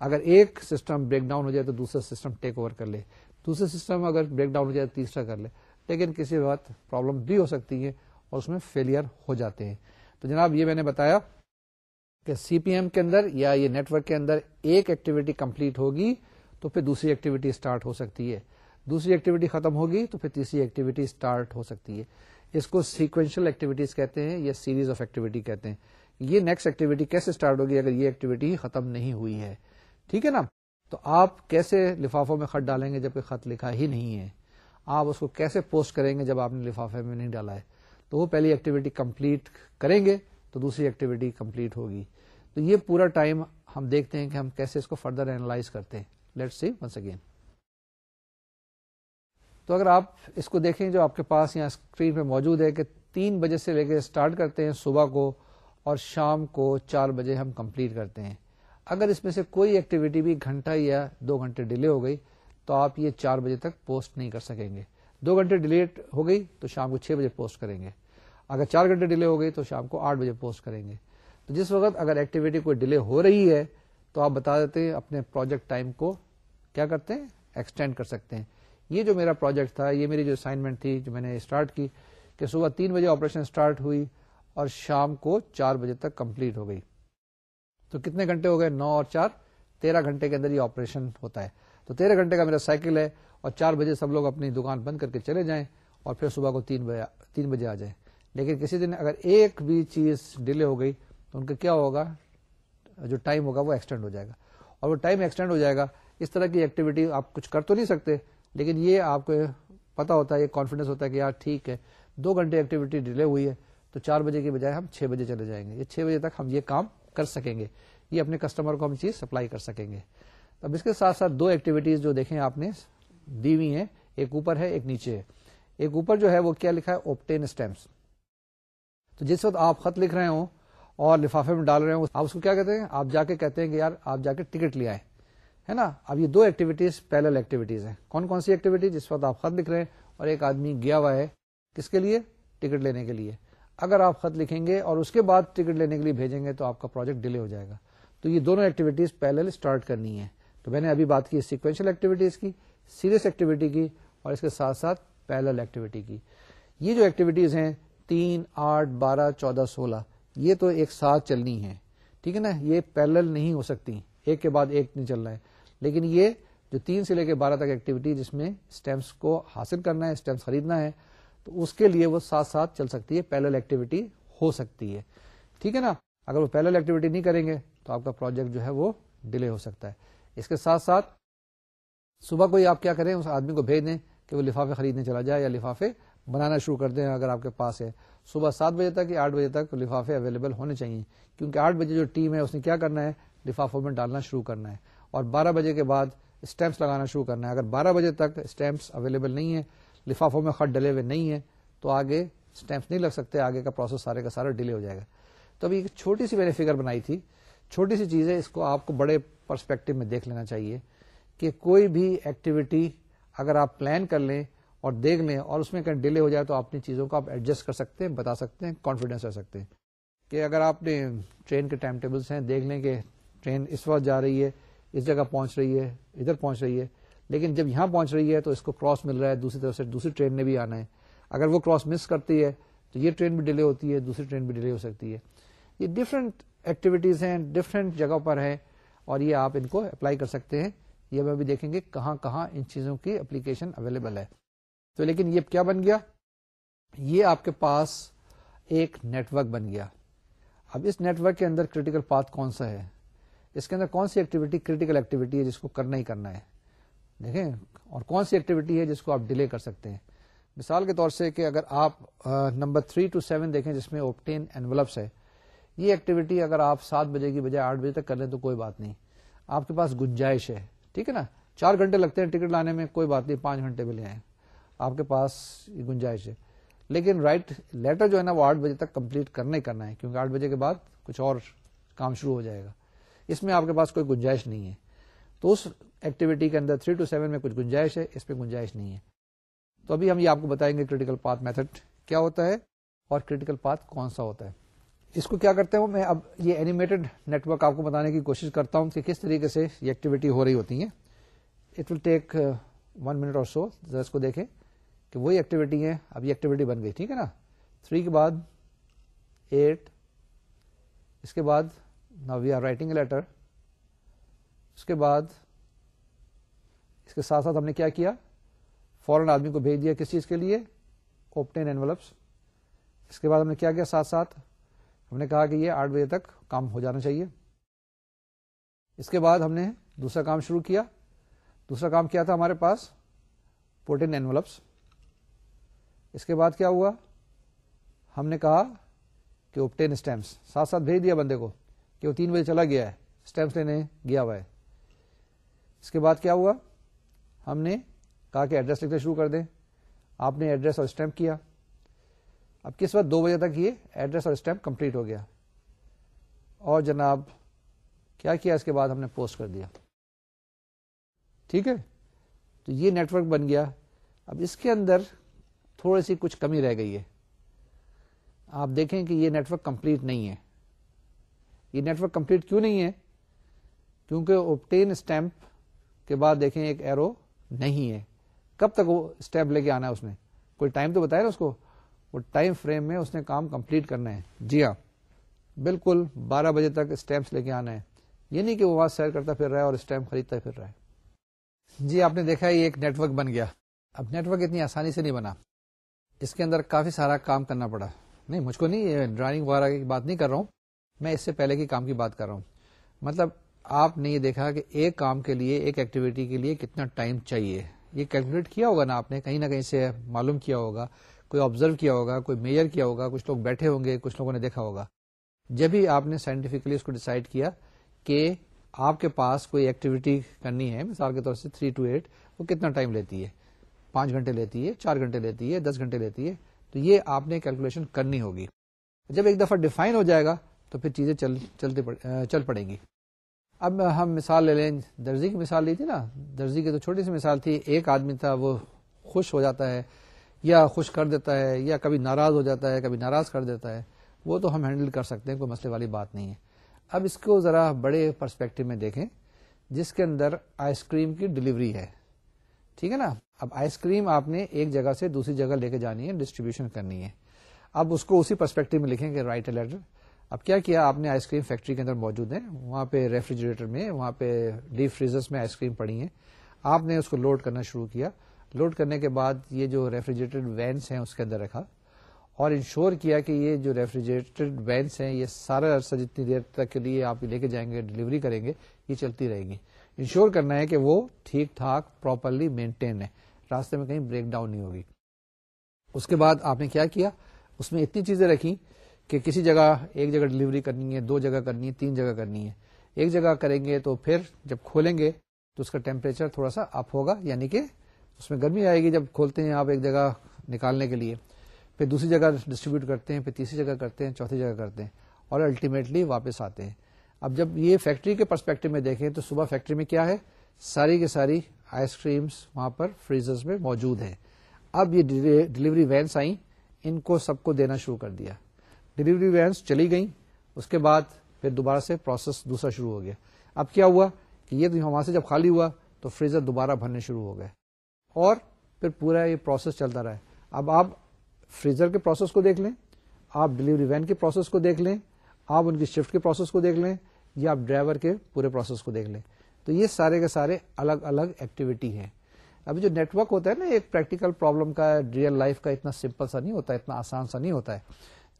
Speaker 1: اگر ایک سسٹم بریک ڈاؤن ہو جائے تو دوسرا سسٹم ٹیک اوور کر لے۔ دوسرا سسٹم اگر بریک ڈاؤن ہو جائے تو تیسرا کر لے۔ لیکن کسی وقت پرابلم بھی ہو سکتی ہے اور اس میں فیلئر ہو جاتے ہیں۔ تو جناب، یہ میں نے بتایا کہ سی پی ایم کے اندر یا یہ نیٹورک کے اندر ایک ایکٹیویٹی کمپلیٹ ہوگی تو پھر دوسری ایکٹیویٹی اسٹارٹ ہو سکتی ہے۔ دوسری ایکٹیویٹی ختم ہوگی تو پھر تیسری ایکٹیویٹی اسٹارٹ ہو سکتی ہے۔ اس کو سیکوینشل ایکٹیویٹیز کہتے ہیں یا سیریز آف ایکٹیویٹی کہتے ہیں۔ یہ نیکسٹ ایکٹیویٹی کیسے اسٹارٹ ہوگی اگر یہ ایکٹیویٹی ختم نہیں ہوئی ہے؟ ٹھیک ہے نا؟ تو آپ کیسے لفافوں میں خط ڈالیں گے جب خط لکھا ہی نہیں ہے؟ آپ اس کو کیسے پوسٹ کریں گے جب آپ نے لفافے میں نہیں ڈالا ہے؟ تو وہ پہلی ایکٹیویٹی کمپلیٹ کریں گے تو دوسری ایکٹیویٹی کمپلیٹ ہوگی۔ تو یہ پورا ٹائم ہم دیکھتے ہیں کہ ہم کیسے اس کو فردر اینالائز کرتے ہیں۔ لیٹ سی ونس اگین تو اگر آپ اس کو دیکھیں جو آپ کے پاس یہاں اسکرین پہ موجود ہے کہ تین بجے سے لے کے اسٹارٹ کرتے ہیں صبح کو اور شام کو چار بجے ہم کمپلیٹ کرتے ہیں۔ اگر اس میں سے کوئی ایکٹیویٹی بھی گھنٹہ یا دو گھنٹے ڈیلے ہو گئی تو آپ یہ چار بجے تک پوسٹ نہیں کر سکیں گے۔ دو گھنٹے ڈیلیٹ ہو گئی تو شام کو چھ بجے پوسٹ کریں گے۔ اگر چار گھنٹے ڈیلے ہو گئی تو شام کو آٹھ بجے پوسٹ کریں گے۔ تو جس وقت اگر ایکٹیویٹی کوئی ڈیلے ہو رہی ہے تو آپ بتا دیتے ہیں اپنے پروجیکٹ ٹائم کو کیا کرتے ہیں؟ ایکسٹینڈ کر سکتے ہیں۔ یہ جو میرا پروجیکٹ تھا، یہ میری جو اسائنمنٹ تھی جو میں نے اسٹارٹ کی کہ صبح تین بجے آپریشن اسٹارٹ ہوئی اور شام کو چار بجے تک کمپلیٹ ہو گئی۔ تو کتنے گھنٹے ہو گئے؟ نو اور چار۔ تیرہ گھنٹے کے اندر یہ آپریشن ہوتا ہے۔ تو تیرہ گھنٹے کا میرا سائیکل ہے اور چار بجے سب لوگ اپنی دکان بند کر کے چلے جائیں اور پھر صبح کو تین بجے تین بجے آ جائیں۔ لیکن کسی دن اگر ایک بھی چیز ڈیلے ہو گئی تو ان کا کیا ہوگا؟ جو ٹائم ہوگا وہ ایکسٹینڈ ہو جائے گا۔ اور وہ ٹائم ایکسٹینڈ ہو جائے گا، اس طرح کی ایکٹیویٹی آپ کچھ کر تو نہیں سکتے، لیکن یہ آپ کو پتا ہوتا ہے، یہ کانفیڈینس ہوتا ہے کہ یار ٹھیک ہے، دو گھنٹے ایکٹیویٹی ڈیلے ہوئی ہے تو چار بجے کی بجائے ہم چھ بجے چلے جائیں گے۔ یہ چھ بجے تک ہم یہ کام کر سکیں گے۔ یہ اپنے کسٹمر کو ہم چیز سپلائی کر سکیں گے۔ اب اس کے ساتھ ساتھ دو ایکٹیویٹیز جو دیکھیں آپ نے دی ہوئی ہیں، ایک اوپر ہے، ایک نیچے ہے۔ ایک اوپر جو ہے وہ کیا لکھا ہے؟ اوپٹین اسٹمپس تو جس وقت آپ خط لکھ رہے ہوں اور لفافے میں ڈال رہے ہوں، آپ اس کو کیا کہتے ہیں؟ آپ جا کے کہتے ہیں کہ یار، آپ جا کے ٹکٹ لے آئے ہے نا؟ اب یہ دو ایکٹیویٹیز پیرل ایکٹیویٹیز ہیں۔ کون کون سی ایکٹیویٹی جس وقت آپ خط لکھ رہے ہیں اور ایک آدمی گیا ہوا ہے کس کے لیے؟ ٹکٹ لینے کے لیے۔ اگر آپ خط لکھیں گے اور اس کے بعد ٹکٹ لینے کے لیے بھیجیں گے تو آپ کا پروجیکٹ ڈیلے ہو جائے گا۔ تو یہ دونوں ایکٹیویٹیز پیرل اسٹارٹ کرنی ہے تو میں نے ابھی بات کی سیکوینشل ایکٹیویٹیز کی سیریس ایکٹیویٹی کی اور اس کے ساتھ ساتھ پیرل ایکٹیویٹی کی۔ یہ جو ایکٹیویٹیز ہیں تین آٹھ بارہ چودہ سولہ یہ تو ایک ساتھ چلنی ہے ٹھیک ہے نا؟ یہ پیرل نہیں ہو سکتی۔ ایک کے بعد ایک نہیں چل رہا ہے۔ لیکن یہ جو تین سے لے کے بارہ تک ایکٹیویٹی جس میں اسٹمپس کو حاصل کرنا ہے اسٹمپس خریدنا ہے، تو اس کے لیے وہ ساتھ ساتھ چل سکتی ہے پیلل ایکٹیویٹی ہو سکتی ہے۔ ٹھیک ہے نا؟ اگر وہ پیلل ایکٹیویٹی نہیں کریں گے تو آپ کا پروجیکٹ جو ہے وہ ڈیلے ہو سکتا ہے۔ اس کے ساتھ ساتھ صبح کوئی آپ کیا کریں، اس آدمی کو بھیج دیں کہ وہ لفافے خریدنے چلا جائے یا لفافے بنانا شروع کر دیں اگر آپ کے پاس ہے۔ صبح سات بجے تک یا آٹھ بجے تک لفافے اویلیبل ہونے چاہیے۔ کیونکہ آٹھ بجے جو ٹیم ہے، اس نے کیا کرنا ہے؟ لفافوں میں ڈالنا شروع کرنا ہے۔ اور بارہ بجے کے بعد اسٹمپس لگانا شروع کرنا ہے۔ اگر بارہ بجے تک اسٹمپس اویلیبل نہیں ہے لفافوں میں خط ڈلے ہوئے نہیں ہے تو آگے اسٹمپس نہیں لگ سکتے، آگے کا پروسیس سارے کا سارا ڈیلے ہو جائے گا۔ تو ابھی ایک چھوٹی سی میں نے فگر بنائی تھی۔ چھوٹی سی چیز ہے، اس کو آپ کو بڑے پرسپیکٹو میں دیکھ لینا چاہیے کہ کوئی بھی ایکٹیویٹی اگر آپ پلان کر لیں اور دیکھ لیں اور اس میں کہیں ڈیلے ہو جائے تو اپنی چیزوں کو آپ ایڈجسٹ کر سکتے ہیں، بتا سکتے ہیں کانفیڈینس رہ سکتے ہیں۔ کہ اگر آپ نے ٹرین کے ٹائم ٹیبلس ہیں، دیکھ لیں کہ ٹرین اس وقت جا رہی ہے، اس جگہ پہنچ رہی ہے، ادھر پہنچ رہی ہے۔ لیکن جب یہاں پہنچ رہی ہے تو اس کو کراس مل رہا ہے، دوسری طرف سے دوسری ٹرین نے بھی آنا ہے۔ اگر وہ کراس مس کرتی ہے تو یہ ٹرین بھی ڈیلے ہوتی ہے، دوسری ٹرین بھی ڈیلے ہو سکتی ہے۔ یہ ڈفرینٹ ایکٹیویٹیز ہیں ڈفرینٹ جگہ پر ہیں اور یہ آپ ان کو اپلائی کر سکتے ہیں۔ یہ ہم ابھی دیکھیں گے کہاں کہاں ان چیزوں کی اپلیکیشن اویلیبل ہے۔ تو لیکن یہ کیا بن گیا؟ یہ آپ کے پاس ایک نیٹورک بن گیا۔ اب اس نیٹورک کے اندر کریٹیکل پاتھ کون سا ہے؟ اس کے اندر کون سی ایکٹیویٹی کریٹیکل ایکٹیویٹی ہے جس کو کرنا ہی کرنا ہے؟ دیکھیں، اور کون سی ایکٹیویٹی ہے جس کو آپ ڈیلے کر سکتے ہیں؟ مثال کے طور سے کہ اگر آپ نمبر تھری ٹو سیون دیکھیں جس میں اوپٹین اینولپس ہے، یہ ایکٹیویٹی اگر آپ سات بجے کی بجائے آٹھ بجے تک کر لیں تو کوئی بات نہیں۔ آپ کے پاس گنجائش ہے، ٹھیک ہے نا؟ چار گھنٹے لگتے ہیں ٹکٹ لانے میں، کوئی بات نہیں، پانچ گھنٹے میں لے آئے آپ کے پاس یہ گنجائش ہے۔ لیکن رائٹ لیٹر جو ہے نا وہ آٹھ بجے تک کمپلیٹ کرنا ہی کرنا ہے، کیونکہ آٹھ بجے کے بعد کچھ اور کام شروع ہو جائے گا۔ اس میں آپ کے پاس کوئی گنجائش نہیں ہے۔ تو اس ایکٹیویٹی کے اندر تھری ٹو سیون میں کچھ گنجائش ہے، اس میں گنجائش نہیں ہے۔ تو ابھی ہم یہ آپ کو بتائیں گے کریٹیکل پاتھ میتھڈ کیا ہوتا ہے اور کریٹیکل پاتھ کون سا ہوتا ہے۔ اس کو کیا کرتے ہیں؟ میں اب یہ اینیمیٹڈ نیٹورک آپ کو بتانے کی کوشش کرتا ہوں کہ کس طریقے سے یہ ایکٹیویٹی ہو رہی ہوتی ہے it will take one minute اور سو ذرا اس کو دیکھیں۔ کہ وہی ایکٹیویٹی ہے اب یہ ایکٹیویٹی بن گئی، ٹھیک ہے نا؟ تھری کے بعد ایٹ اس کے بعد نا we are writing a letter اس کے بعد اس کے ساتھ ساتھ ہم نے کیا کیا؟ فورن آدمی کو بھیج دیا کس چیز کے لیے؟ اوپٹین اینولپس اس کے بعد ہم نے کیا کیا ساتھ ساتھ؟ ہم نے کہا کہ یہ آٹھ بجے تک کام ہو جانا چاہیے۔ اس کے بعد ہم نے دوسرا کام شروع کیا۔ دوسرا کام کیا تھا ہمارے پاس؟ پروٹین اینولپس اس کے بعد کیا ہوا؟ ہم نے کہا کہ اوپٹین اسٹیمپس ساتھ ساتھ بھیج دیا بندے کو کہ وہ تین بجے چلا گیا ہے اسٹیمپس لینے گیا ہوا ہے۔ اس کے بعد کیا ہوا؟ ہم نے کہا کہ ایڈریس لکھنا شروع کر دیں۔ آپ نے ایڈریس اور اسٹیمپ کیا۔ اب کس وقت دو بجے تک یہ ایڈریس اور اسٹیمپ کمپلیٹ ہو گیا؟ اور جناب، کیا کیا اس کے بعد ہم نے پوسٹ کر دیا؟ ٹھیک ہے؟ تو یہ نیٹورک بن گیا۔ اب اس کے اندر تھوڑی سی کچھ کمی رہ گئی ہے۔ آپ دیکھیں کہ یہ نیٹورک کمپلیٹ نہیں ہے۔ یہ نیٹورک کمپلیٹ کیوں نہیں ہے؟ کیونکہ اوپٹین اسٹیمپ کے بعد دیکھیں ایک ایرو نہیں ہے۔ کب تک وہ اسٹیمپ لے کے آنا ہے اس نے؟ کوئی ٹائم تو بتایا نا اس کو؟ وہ ٹائم فریم میں اس نے کام کمپلیٹ کرنا ہے۔ جی ہاں بالکل بارہ بجے تک اسٹیمپس لے کے آنا ہے۔ یہ نہیں کہ وہ وہاں سیر کرتا پھر رہا ہے اور اسٹیمپ خریدتا پھر رہا ہے۔ جی آپ نے دیکھا یہ ایک نیٹورک بن گیا۔ اب نیٹورک اتنی آسانی سے نہیں بنا۔ اس کے اندر کافی سارا کام کرنا پڑا۔ نہیں، مجھ کو نہیں ڈرائنگ وغیرہ کی بات نہیں کر رہا ہوں۔ میں اس سے پہلے کے کام کی بات کر رہا ہوں۔ مطلب آپ نے یہ دیکھا کہ ایک کام کے لیے، ایک ایکٹیویٹی کے لیے کتنا ٹائم چاہیے۔ یہ کیلکولیٹ کیا ہوگا نا آپ نے؟ کہیں نہ کہیں سے معلوم کیا ہوگا۔ کوئی آبزرو کیا ہوگا، کوئی میئر کیا ہوگا، کچھ لوگ بیٹھے ہوں گے، کچھ لوگوں نے دیکھا ہوگا۔ جب بھی آپ نے سائنٹیفکلی اس کو ڈسائڈ کیا کہ آپ کے پاس کوئی ایکٹیویٹی کرنی ہے، مثال کے طور سے تھری ٹو ایٹ وہ کتنا ٹائم لیتی ہے؟ پانچ گھنٹے لیتی ہے، چار گھنٹے لیتی ہے، دس گھنٹے لیتی ہے، تو یہ آپ نے کیلکولیشن کرنی ہوگی۔ جب ایک دفعہ ڈیفائن ہو جائے گا، تو پھر چیزیں چل چلتی چل پڑیں گی۔ اب ہم مثال لے لیں، درزی کی مثال لی تھی نا۔ درزی کی تو چھوٹی سی مثال تھی، ایک آدمی تھا، وہ خوش ہو جاتا ہے، یا خوش کر دیتا ہے، یا کبھی ناراض ہو جاتا ہے، کبھی ناراض کر دیتا ہے۔ وہ تو ہم ہینڈل کر سکتے ہیں، کوئی مسئلے والی بات نہیں ہے۔ اب اس کو ذرا بڑے پرسپیکٹو میں دیکھیں، جس کے اندر آئس کریم کی ڈلیوری ہے۔ ٹھیک ہے نا؟ اب آئس کریم آپ نے ایک جگہ سے دوسری جگہ لے کے جانی ہے ڈسٹریبیوشن کرنی ہے۔ اب اس کو اسی پرسپیکٹو میں لکھیں گے رائٹ اے لیٹر اب کیا کیا آپ نے آئس کریم فیکٹری کے اندر موجود ہیں؟ وہاں پہ ریفریجریٹر میں، وہاں پہ ڈیپ فریزر میں آئس کریم پڑی ہیں۔ آپ نے اس کو لوڈ کرنا شروع کیا۔ لوڈ کرنے کے بعد یہ جو ریفریجریٹڈ وینس ہیں اس کے اندر رکھا اور انشور کیا کہ یہ جو ریفریجریٹڈ وینس ہیں، یہ سارا عرصہ جتنی دیر تک کے لیے آپ لے کے جائیں گے ڈلیوری کریں گے، یہ چلتی رہے گی۔ انشور کرنا ہے کہ وہ ٹھیک ٹھاک پراپرلی مینٹین ہے۔ راستے میں کہیں بریک ڈاؤن نہیں ہوگی۔ اس کے بعد آپ نے کیا کیا؟ اس میں اتنی چیزیں رکھی کہ کسی جگہ ایک جگہ ڈلیوری کرنی ہے، دو جگہ کرنی ہے، تین جگہ کرنی ہے۔ ایک جگہ کریں گے تو پھر جب کھولیں گے تو اس کا ٹیمپریچر تھوڑا سا اپ ہوگا یعنی کہ اس میں گرمی آئے گی جب کھولتے ہیں آپ ایک جگہ نکالنے کے لیے۔ پھر دوسری جگہ ڈسٹریبیوٹ کرتے ہیں، پھر تیسری جگہ کرتے ہیں، چوتھی جگہ کرتے ہیں اور الٹیمیٹلی واپس آتے ہیں۔ اب جب یہ فیکٹری کے پرسپیکٹو میں دیکھیں تو صبح فیکٹری میں کیا ہے؟ ساری کی ساری آئس کریمس وہاں پر فریزر میں موجود ہیں۔ اب یہ ڈلیوری وینس آئیں۔ ان کو سب کو دینا شروع کر دیا۔ ڈلیوری وینس چلی گئیں۔ اس کے بعد پھر دوبارہ سے پروسیس دوسرا شروع ہو گیا۔ اب کیا ہوا کہ یہ وہاں سے جب خالی ہوا تو فریزر دوبارہ بھرنے شروع ہو گئے۔ اور پھر پورا یہ پروسیس چلتا رہا اب آپ فریزر کے پروسیس کو دیکھ لیں۔ آپ ڈلیوری وین کے پروسیس کو دیکھ لیں۔ آپ ان کی شفٹ کے پروسیس کو دیکھ لیں۔ یا آپ ڈرائیور کے پورے پروسیس کو دیکھ لیں۔ تو یہ سارے کے سارے الگ الگ ایکٹیویٹی ہیں۔ ابھی جو نیٹورک ہوتا ہے نا، ایک پریکٹیکل پرابلم کا ریئل لائف کا اتنا سمپل سا نہیں ہوتا، اتنا آسان سا نہیں ہوتا ہے۔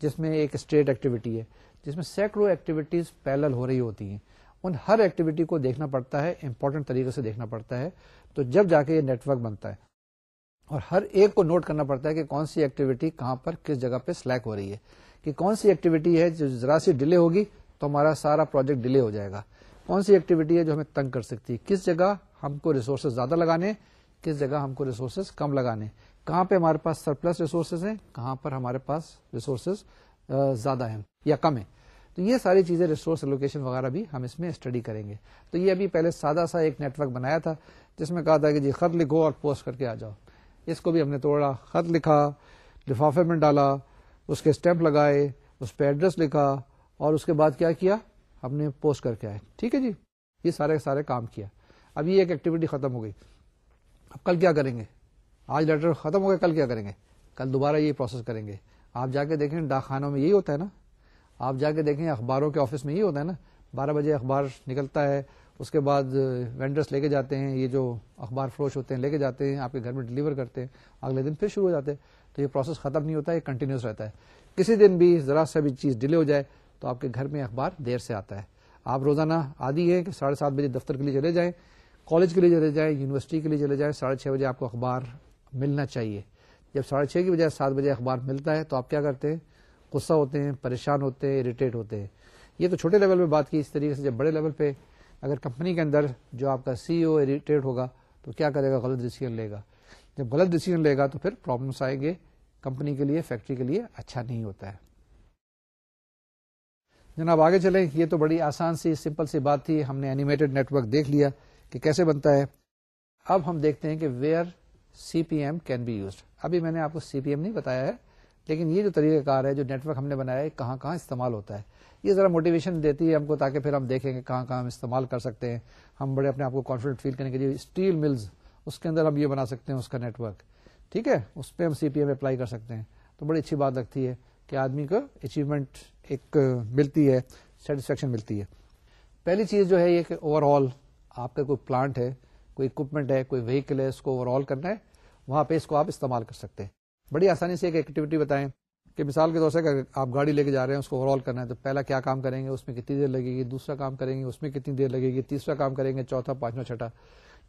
Speaker 1: جس میں ایک اسٹیٹ ایکٹیویٹی ہے، جس میں سینکڑوں ایکٹیویٹیز پیرل ہو رہی ہوتی ہیں۔ ان ہر ایکٹیویٹی کو دیکھنا پڑتا ہے امپورٹنٹ طریقے سے دیکھنا پڑتا ہے۔ تو جب جا کے یہ نیٹورک بنتا ہے، اور ہر ایک کو نوٹ کرنا پڑتا ہے کہ کون سی ایکٹیویٹی کہاں پر کس جگہ پہ سلیک ہو رہی ہے۔ کہ کون سی ایکٹیویٹی ہے جو ذرا سی ڈیلے ہوگی تو ہمارا سارا پروجیکٹ ڈیلے ہو جائے گا۔ کون سی ایکٹیویٹی ہے جو ہمیں تنگ کر سکتی ہے؟ کس جگہ ہم کو ریسورسز زیادہ لگانے کس جگہ ہم کو ریسورسز کم لگانے کہاں پہ ہمارے پاس سرپلس ریسورسز ہیں؟ کہاں پر ہمارے پاس ریسورسز زیادہ ہیں یا کم ہیں؟ تو یہ ساری چیزیں ریسورس لوکیشن وغیرہ بھی ہم اس میں اسٹڈی کریں گے۔ تو یہ ابھی پہلے سادہ سا ایک نیٹ ورک بنایا تھا، جس میں کہا تھا کہ جی خط لکھو اور پوسٹ کر کے آ جاؤ۔ اس کو بھی ہم نے توڑا خط لکھا، لفافے میں ڈالا، اس کے اسٹیمپ لگائے، اس پہ ایڈریس لکھا اور اس کے بعد کیا کیا؟ ہم نے پوسٹ کر کے آئے۔ ٹھیک ہے جی؟ یہ سارے سارے کام کیا۔ اب یہ ایک ایکٹیویٹی ختم ہو گئی۔ اب کل کیا کریں گے؟ آج لیٹر ختم ہو گیا کل کیا کریں گے؟ کل دوبارہ یہ پروسیس کریں گے۔ آپ جا کے دیکھیں ڈاک خانوں میں یہی ہوتا ہے نا۔ آپ جا کے دیکھیں، اخباروں کے آفس میں یہی ہوتا ہے نا۔ بارہ بجے اخبار نکلتا ہے، اس کے بعد وینڈرس لے کے جاتے ہیں، یہ جو اخبار فروش ہوتے ہیں، لے کے جاتے ہیں، آپ کے گھر میں ڈلیور کرتے ہیں۔ اگلے دن پھر شروع ہو جاتے ہیں۔ تو یہ پروسیس ختم نہیں ہوتا ہے کنٹینیوس رہتا ہے۔ کسی دن بھی ذرا سا بھی چیز ڈیلے ہو جائے تو آپ کے گھر میں اخبار دیر سے آتا ہے۔ آپ روزانہ عادی ہے کہ ساڑھے سات بجے دفتر کے لیے چلے جائیں، کالج کے لیے چلے جائیں، یونیورسٹی کے لیے چلے جائیں، ساڑھے چھ بجے آپ کو اخبار ملنا چاہیے۔ جب ساڑھے چھ کی بجائے سات بجے اخبار ملتا ہے تو آپ کیا کرتے ہیں؟ غصہ ہوتے ہیں، پریشان ہوتے ہیں اریٹیٹ ہوتے ہیں۔ یہ تو چھوٹے لیول پہ بات کی، اس طریقے سے جب بڑے لیول پہ اگر کمپنی کے اندر جو آپ کا سی او اریٹیٹ ہوگا تو کیا کرے گا؟ غلط ڈیسیزن لے گا۔ جب غلط ڈیسیزن لے گا تو پھر پرابلمس آئیں گے کمپنی کے لیے فیکٹری کے لیے اچھا نہیں ہوتا ہے۔ جناب، آگے چلیں۔ یہ تو بڑی آسان سی، سمپل سی بات تھی۔ ہم نے اینیمیٹڈ نیٹورک دیکھ لیا کہ کیسے بنتا ہے۔ اب ہم دیکھتے ہیں کہ where C P M can be used ابھی میں نے آپ کو سی پی ایم نہیں بتایا ہے، لیکن یہ جو طریقہ کار ہے، جو نیٹورک ہم نے بنایا ہے کہاں کہاں استعمال ہوتا ہے۔ یہ ذرا موٹیویشن دیتی ہے ہم کو تاکہ پھر ہم دیکھیں کہ کہاں کہاں ہم استعمال کر سکتے ہیں۔ ہم بڑے اپنے آپ کو کانفیڈنٹ فیل کریں گے اسٹیل ملز اس کے اندر ہم یہ بنا سکتے ہیں، اس کا نیٹورک ٹھیک ہے؟ اس پہ ہم سی پی ایم اپلائی کر سکتے ہیں۔ تو بڑی اچھی بات لگتی ہے کہ آدمی کو اچیومنٹ ایک ملتی ہے سیٹسفیکشن ملتی ہے۔ پہلی چیز جو ہے یہ کہ اوور آل آپ کا کوئی پلانٹ ہے، کوئی اکوپمنٹ ہے، کوئی وہیکل ہے، اس کو اوور آل کرنا ہے، وہاں پہ اس کو آپ استعمال کر سکتے ہیں۔ بڑی آسانی سے ایک ایکٹیویٹی بتائیں کہ مثال کے طور سے اگر آپ گاڑی لے کے جا رہے ہیں، اس کو اوور آل کرنا ہے، تو پہلا کیا کام کریں گے؟ اس میں کتنی دیر لگے گی؟ دوسرا کام کریں گے؟ اس میں کتنی دیر لگے گی؟ تیسرا کام کریں گے؟ چوتھا، پانچواں، چھٹا۔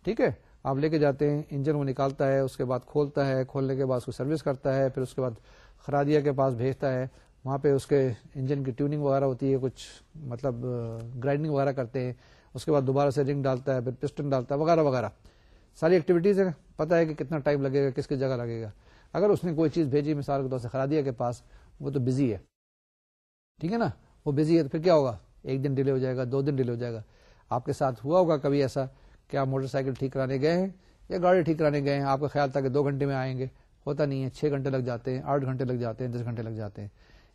Speaker 1: ٹھیک ہے؟ آپ لے کے جاتے ہیں انجن وہ نکالتا ہے، اس کے بعد کھولتا ہے، کھولنے کے بعد اس کو سروس کرتا ہے، پھر اس کے بعد خرادیا کے پاس بھیجتا ہے۔ وہاں پہ اس کے انجن کی ٹیوننگ وغیرہ ہوتی ہے، کچھ مطلب گرائنڈنگ وغیرہ کرتے ہیں۔ اس کے بعد دوبارہ سے رنگ ڈالتا ہے، پھر پسٹن ڈالتا ہے، وغیرہ وغیرہ۔ ساری ایکٹیویٹیز ہیں پتا ہے کہ کتنا ٹائم لگے گا، کس کی جگہ لگے گا۔ اگر اس نے کوئی چیز بھیجی، مثال کے طور سے خرادیا کے پاس، وہ تو بزی ہے۔ ٹھیک ہے نا؟ وہ بزی ہے تو پھر کیا ہوگا؟ ایک دن ڈیلے ہو جائے گا، دو دن ڈیلے ہو جائے گا۔ آپ کے ساتھ ہوا ہوگا کبھی ایسا کہ آپ موٹر سائیکل ٹھیک کرانے گئے ہیں یا گاڑی ٹھیک کرانے گئے ہیں، آپ کا خیال تھا کہ دو گھنٹے میں آئیں گے، ہوتا نہیں ہے، چھ گھنٹے لگ جاتے ہیں، آٹھ گھنٹے لگ جاتے ہیں، دس گھنٹے لگ جاتے ہیں۔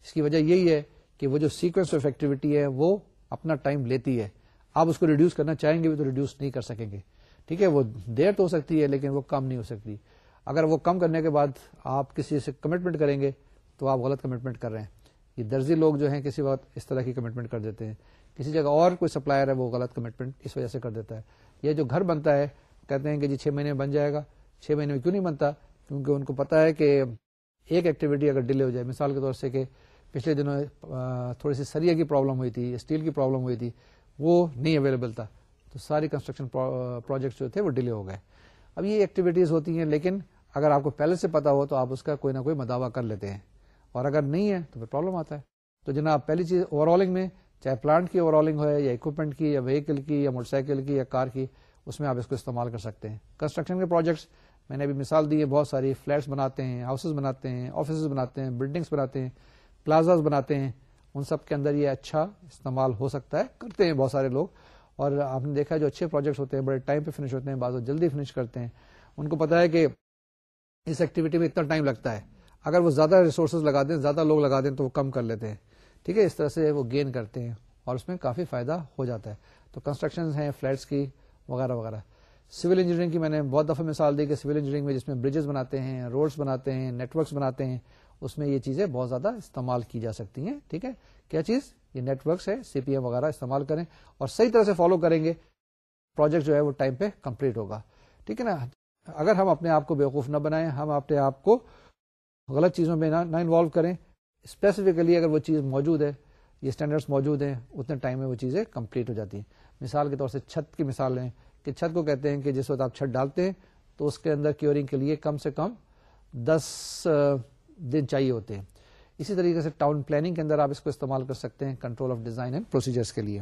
Speaker 1: اس کی وجہ یہی ہے کہ وہ جو سیکوینس آف ایکٹیویٹی ہے وہ اپنا ٹائم لیتی ہے۔ آپ اس کو ریڈیوس کرنا چاہیں گے بھی تو ریڈیوس نہیں کر سکیں گے۔ ٹھیک ہے، وہ دیر تو ہو سکتی ہے لیکن وہ کم نہیں ہو سکتی۔ اگر وہ کم کرنے کے بعد آپ کسی سے کمٹمنٹ کریں گے تو آپ غلط کمٹمنٹ کر رہے ہیں۔ یہ درزی لوگ جو ہیں کسی وقت اس طرح کی کمٹمنٹ کر دیتے ہیں۔ کسی جگہ اور کوئی سپلائر ہے وہ غلط کمٹمنٹ اس وجہ سے کر دیتا ہے۔ یہ جو گھر بنتا ہے، کہتے ہیں کہ جی چھ مہینے میں بن جائے گا۔ چھ مہینے میں کیوں نہیں بنتا؟ کیونکہ ان کو پتا ہے کہ ایک ایکٹیویٹی اگر ڈیلے ہو جائے، مثال کے طور سے کہ پچھلے دنوں تھوڑی سی سریا کی پرابلم ہوئی تھی اسٹیل کی پرابلم ہوئی تھی، وہ نہیں اویلیبل تھا۔ تو ساری کنسٹرکشن پروجیکٹس جو تھے وہ ڈیلے ہو گئے۔ اب یہ ایکٹیویٹیز ہوتی ہیں، لیکن اگر آپ کو پہلے سے پتا ہو تو آپ اس کا کوئی نہ کوئی مداوع کر لیتے ہیں۔ اور اگر نہیں ہے تو پھر پرابلم آتا ہے۔ تو جناب، پہلی چیز اوور آلنگ میں، چاہے پلانٹ کی اوور آلنگ ہو یا اکوپمنٹ کی یا وہیکل کی یا موٹر سائیکل کی یا کار کی، اس میں آپ اس کو استعمال کر سکتے ہیں۔ کنسٹرکشن کے پروجیکٹس میں نے ابھی مثال دی ہے بہت ساری فلیٹس بناتے ہیں ہاؤسز بناتے ہیں آفیسز بناتے ہیں بلڈنگس بناتے ہیں۔ پلازاز بناتے ہیں، ان سب کے اندر یہ اچھا استعمال ہو سکتا ہے، کرتے ہیں بہت سارے لوگ۔ اور آپ نے دیکھا جو اچھے پروجیکٹس ہوتے ہیں، بڑے ٹائم پہ فنش ہوتے ہیں، بعض جلدی فنش کرتے ہیں۔ ان کو پتا ہے کہ اس ایکٹیویٹی میں اتنا ٹائم لگتا ہے۔ اگر وہ زیادہ ریسورسز لگا دیں، زیادہ لوگ لگا دیں تو وہ کم کر لیتے ہیں۔ ٹھیک ہے، اس طرح سے وہ گین کرتے ہیں اور اس میں کافی فائدہ ہو جاتا ہے۔ تو کنسٹرکشن ہیں فلیٹس کی، وغیرہ وغیرہ۔ سول انجینئرنگ کی میں نے بہت دفعہ مثال دی کہ سول انجینئرنگ میں جس میں بریجز بناتے ہیں روڈس بناتے ہیں نیٹورکس بناتے ہیں۔ اس میں یہ چیزیں بہت زیادہ استعمال کی جا سکتی ہیں، ٹھیک ہے؟ کیا چیز؟ یہ نیٹورکس ہے سی پی ایم وغیرہ استعمال کریں اور صحیح طرح سے فالو کریں گے۔ پروجیکٹ جو ہے وہ ٹائم پہ کمپلیٹ ہوگا۔ ٹھیک ہے نا؟ اگر ہم اپنے آپ کو بیوقوف نہ بنائیں، ہم اپنے آپ کو غلط چیزوں میں نہ انوالو کریں۔ اسپیسیفکلی اگر وہ چیز موجود ہے، یہ اسٹینڈرڈس موجود ہیں، اتنے ٹائم میں وہ چیزیں کمپلیٹ ہو جاتی ہیں۔ مثال کے طور سے چھت کی مثال لیں کہ چھت کو کہتے ہیں کہ جس وقت آپ چھت ڈالتے ہیں تو اس کے اندر کیورنگ کے لیے کم سے کم دس دن چاہیے ہوتے ہیں۔ اسی طریقے سے ٹاؤن پلاننگ کے اندر آپ اس کو استعمال کر سکتے ہیں control of design and procedures کے لیے۔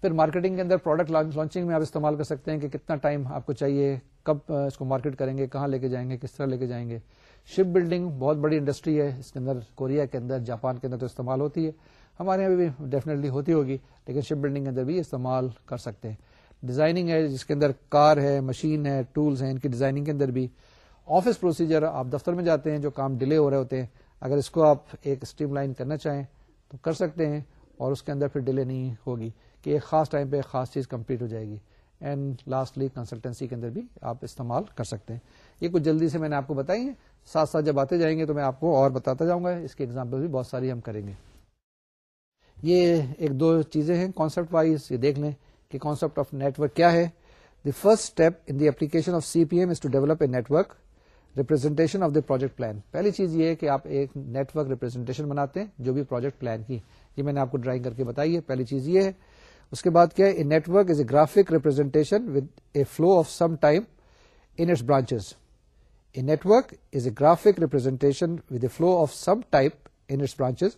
Speaker 1: پھر مارکیٹنگ کے اندر پروڈکٹ لانچنگ میں آپ استعمال کر سکتے ہیں کہ کتنا ٹائم آپ کو چاہیے، کب اس کو مارکیٹ کریں گے، کہاں لے کے جائیں گے، کس طرح لے کے جائیں گے۔ شپ بلڈنگ بہت بڑی انڈسٹری ہے، اس کے اندر کوریا کے اندر، جاپان کے اندر تو استعمال ہوتی ہے۔ ہمارے یہاں بھی ڈیفینیٹلی ہوتی ہوگی، لیکن شپ بلڈنگ کے اندر بھی استعمال کر سکتے ہیں۔ ڈیزائننگ ہے، جس کے اندر کار ہے، مشین ہے ٹولس ہیں، ان کی ڈیزائننگ کے اندر بھی۔ آفس پروسیجر آپ دفتر میں جاتے ہیں، جو کام ڈیلے ہو رہے ہوتے ہیں، اگر اس کو آپ ایک اسٹریم لائن کرنا چاہیں تو کر سکتے ہیں، اور اس کے اندر پھر ڈیلے نہیں ہوگی، کہ ایک خاص ٹائم پہ ایک خاص چیز کمپلیٹ ہو جائے گی۔ اینڈ لاسٹلی کنسلٹینسی کے اندر بھی آپ استعمال کر سکتے ہیں۔ یہ کچھ جلدی سے میں نے آپ کو بتائی ہے ساتھ ساتھ جب آتے جائیں گے تو میں آپ کو اور بتاتا جاؤں گا۔ اس کی ایگزامپل بھی بہت ساری ہم کریں گے۔ یہ ایک دو چیزیں ہیں کانسپٹ وائز یہ دیکھ لیں کہ کانسپٹ آف نیٹورک کیا ہے۔ The first step in the application of C P M is to develop a network representation of the project plan پہلی چیز یہ ہے کہ آپ ایک نیٹورک ریپرزینٹیشن بناتے ہیں جو بھی پروجیکٹ پلان کی۔ یہ میں نے آپ کو ڈرائنگ کر کے بتائی ہے۔ پہلی چیز یہ ہے۔ اس کے بعد کیا ہے؟ Network is a graphic representation with a flow of some time in its branches a network is a graphic representation with a flow of some type in its branches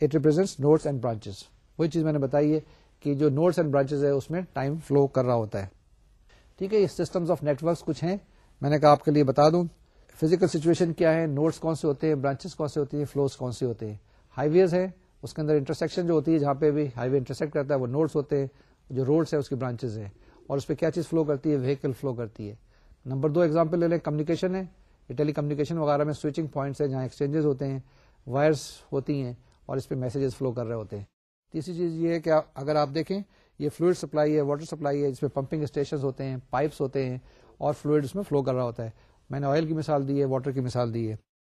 Speaker 1: it represents nodes and branches وہی چیز میں نے بتائی ہے کہ جو notice and branches ہے، اس میں ٹائم فلو کر رہا ہوتا ہے۔ ٹھیک ہے، یہ سسٹمز آف نیٹورکس کچھ ہیں۔ میں نے کہا آپ کے لیے بتا دوں۔ فزیکل سچویشن کیا ہے نوٹس کون سے ہوتے ہیں، برانچز کون سے ہوتی ہیں، فلوز کون سے ہوتے ہیں۔ ہائی ویز ہے اس کے اندر انٹرسیکشن جو ہوتی ہے، جہاں پہ بھی ہائی وے انٹرسیکٹ کرتا ہے، وہ نوٹس ہوتے ہیں، جو روڈس ہے اس کی برانچز ہیں۔ اور اس پہ کیا چیز فلو کرتی ہے؟ وہیکل فلو کرتی ہے۔ نمبر دو ایگزامپل لے لیں، کمیونیکیشن ہے۔ ٹیلی کمیونیکیشن وغیرہ میں سوئچنگ پوائنٹس ہیں، جہاں ایکسچینجز ہوتے ہیں وائرس ہوتی ہیں اور اس پہ میسجز فلو کر رہے ہوتے ہیں۔ تیسری چیز یہ ہے کہ اگر آپ دیکھیں، یہ فلوئڈ سپلائی ہے، واٹر سپلائی ہے جس میں پمپنگ اسٹیشن ہوتے ہیں، پائپس ہوتے ہیں اور فلوئڈ اس میں فلو کر رہا ہوتا ہے۔ میں نے آئل کی مثال دی ہے واٹر کی مثال دی ہے۔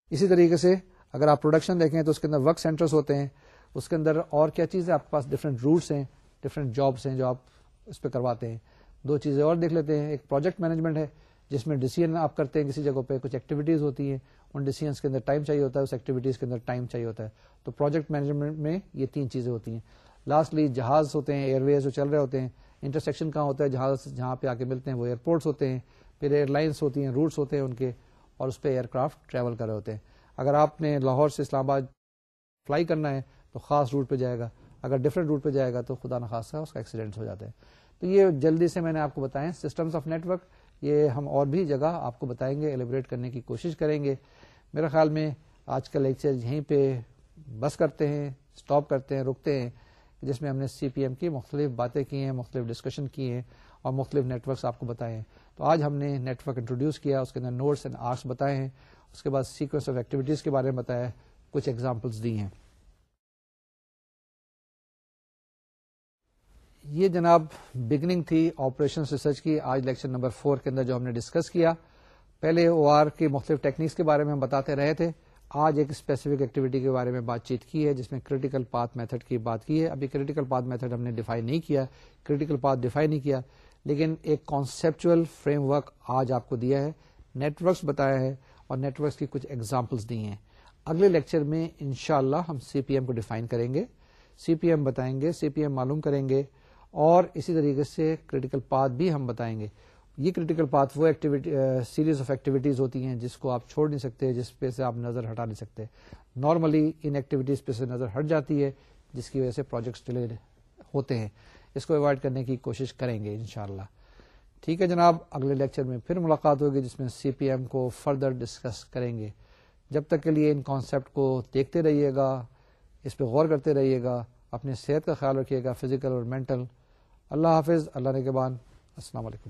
Speaker 1: اسی طریقے سے اگر آپ پروڈکشن دیکھیں تو اس کے اندر ورک سینٹرز ہوتے ہیں، اس کے اندر اور کیا چیز ہے؟ آپ کے پاس ڈفرینٹ روٹس ہیں ڈفرینٹ جابس ہیں جو آپ اس پہ کرواتے ہیں۔ دو چیزیں اور دیکھ لیتے ہیں۔ ایک پروجیکٹ مینجمنٹ ہے، جس میں ڈیسیزن آپ کرتے ہیں کسی جگہ پہ، کچھ ایکٹیویٹیز ہوتی ہیں، ان ڈیسیزنس کے اندر ٹائم چاہیے ہوتا ہے، اس ایکٹیویٹیز کے اندر ٹائم چاہیے ہوتا ہے۔ تو پروجیکٹ مینجمنٹ میں یہ تین چیزیں ہوتی ہیں۔ لاسٹلی جہاز ہوتے ہیں ایئر ویز جو چل رہے ہوتے ہیں انٹرسیکشن کہاں ہوتا ہے؟ جہاز جہاں پہ آ کے ملتے ہیں، وہ ایئرپورٹس ہوتے ہیں۔ پھر ایئر لائنس ہوتی ہیں روٹس ہوتے ہیں ان کے، اور اس پہ ایئر کرافٹ ٹریول کر رہے ہوتے ہیں۔ اگر آپ نے لاہور سے اسلام آباد فلائی کرنا ہے تو خاص روٹ پہ جائے گا۔ اگر ڈفرینٹ روٹ پہ جائے گا تو خدا نخواستہ اس کا ایکسیڈنٹ ہو جاتا ہے۔ تو یہ جلدی سے میں نے آپ کو بتایا سسٹمس آف نیٹورک یہ ہم اور بھی جگہ آپ کو بتائیں گے ایلیبریٹ کرنے کی کوشش کریں گے۔ میرے خیال میں آج کا لیکچر یہیں پہ بس کرتے ہیں اسٹاپ کرتے ہیں، رکتے ہیں، جس میں ہم نے سی پی ایم کی مختلف باتیں کی ہیں، مختلف ڈسکشن کی ہیں۔ اور مختلف نیٹ ورکس آپ کو بتائے ہیں۔ تو آج ہم نے نیٹ ورک انٹروڈیوس کیا، اس کے اندر نوٹس اینڈ آرٹس بتائے ہیں۔ اس کے بعد سیکوینس آف ایکٹیویٹیز کے بارے میں بتایا کچھ ایگزامپلس دی ہیں۔ یہ جناب بگننگ تھی آپریشن ریسرچ کی۔ آج لیکچر نمبر فور کے اندر جو ہم نے ڈسکس کیا۔ پہلے او آر کی مختلف ٹیکنیکس کے بارے میں ہم بتاتے رہے تھے۔ آج ایک اسپیسیفک ایکٹیویٹی کے بارے میں بات چیت کی ہے، جس میں کریٹیکل پاتھ میتھڈ کی بات کی ہے۔ ابھی کریٹیکل پاتھ میتھڈ ہم نے ڈیفائن نہیں کیا۔ کریٹیکل پاتھ ڈیفائن نہیں کیا۔ لیکن ایک کانسپچل فریم ورک آج آپ کو دیا ہے نیٹورکس بتایا ہے اور نیٹورکس کی کچھ ایگزامپلس دی ہیں۔ اگلے لیکچر میں انشاءاللہ ہم سی پی ایم کو ڈیفائن کریں گے۔ سی پی ایم بتائیں گے سی پی ایم معلوم کریں گے اور اسی طریقے سے کریٹیکل پاتھ بھی ہم بتائیں گے۔ یہ کریٹیکل پاتھ وہ ایکٹیویٹی سیریز آف ایکٹیویٹیز ہوتی ہیں جس کو آپ چھوڑ نہیں سکتے، جس پہ سے آپ نظر ہٹا نہیں سکتے۔ نارملی ان ایکٹیویٹیز پہ سے نظر ہٹ جاتی ہے، جس کی وجہ سے پروجیکٹس ڈیلے ہوتے ہیں۔ اس کو اوائڈ کرنے کی کوشش کریں گے انشاءاللہ۔ ٹھیک ہے جناب، اگلے لیکچر میں پھر ملاقات ہوگی جس میں سی پی ایم کو فردر ڈسکس کریں گے۔ جب تک کے لیے ان کانسیپٹ کو دیکھتے رہیے گا، اس پہ غور کرتے رہیے گا، اپنی صحت کا خیال رکھیے گا فزیکل اور مینٹل اللہ حافظ، اللہ نے کے السلام علیکم۔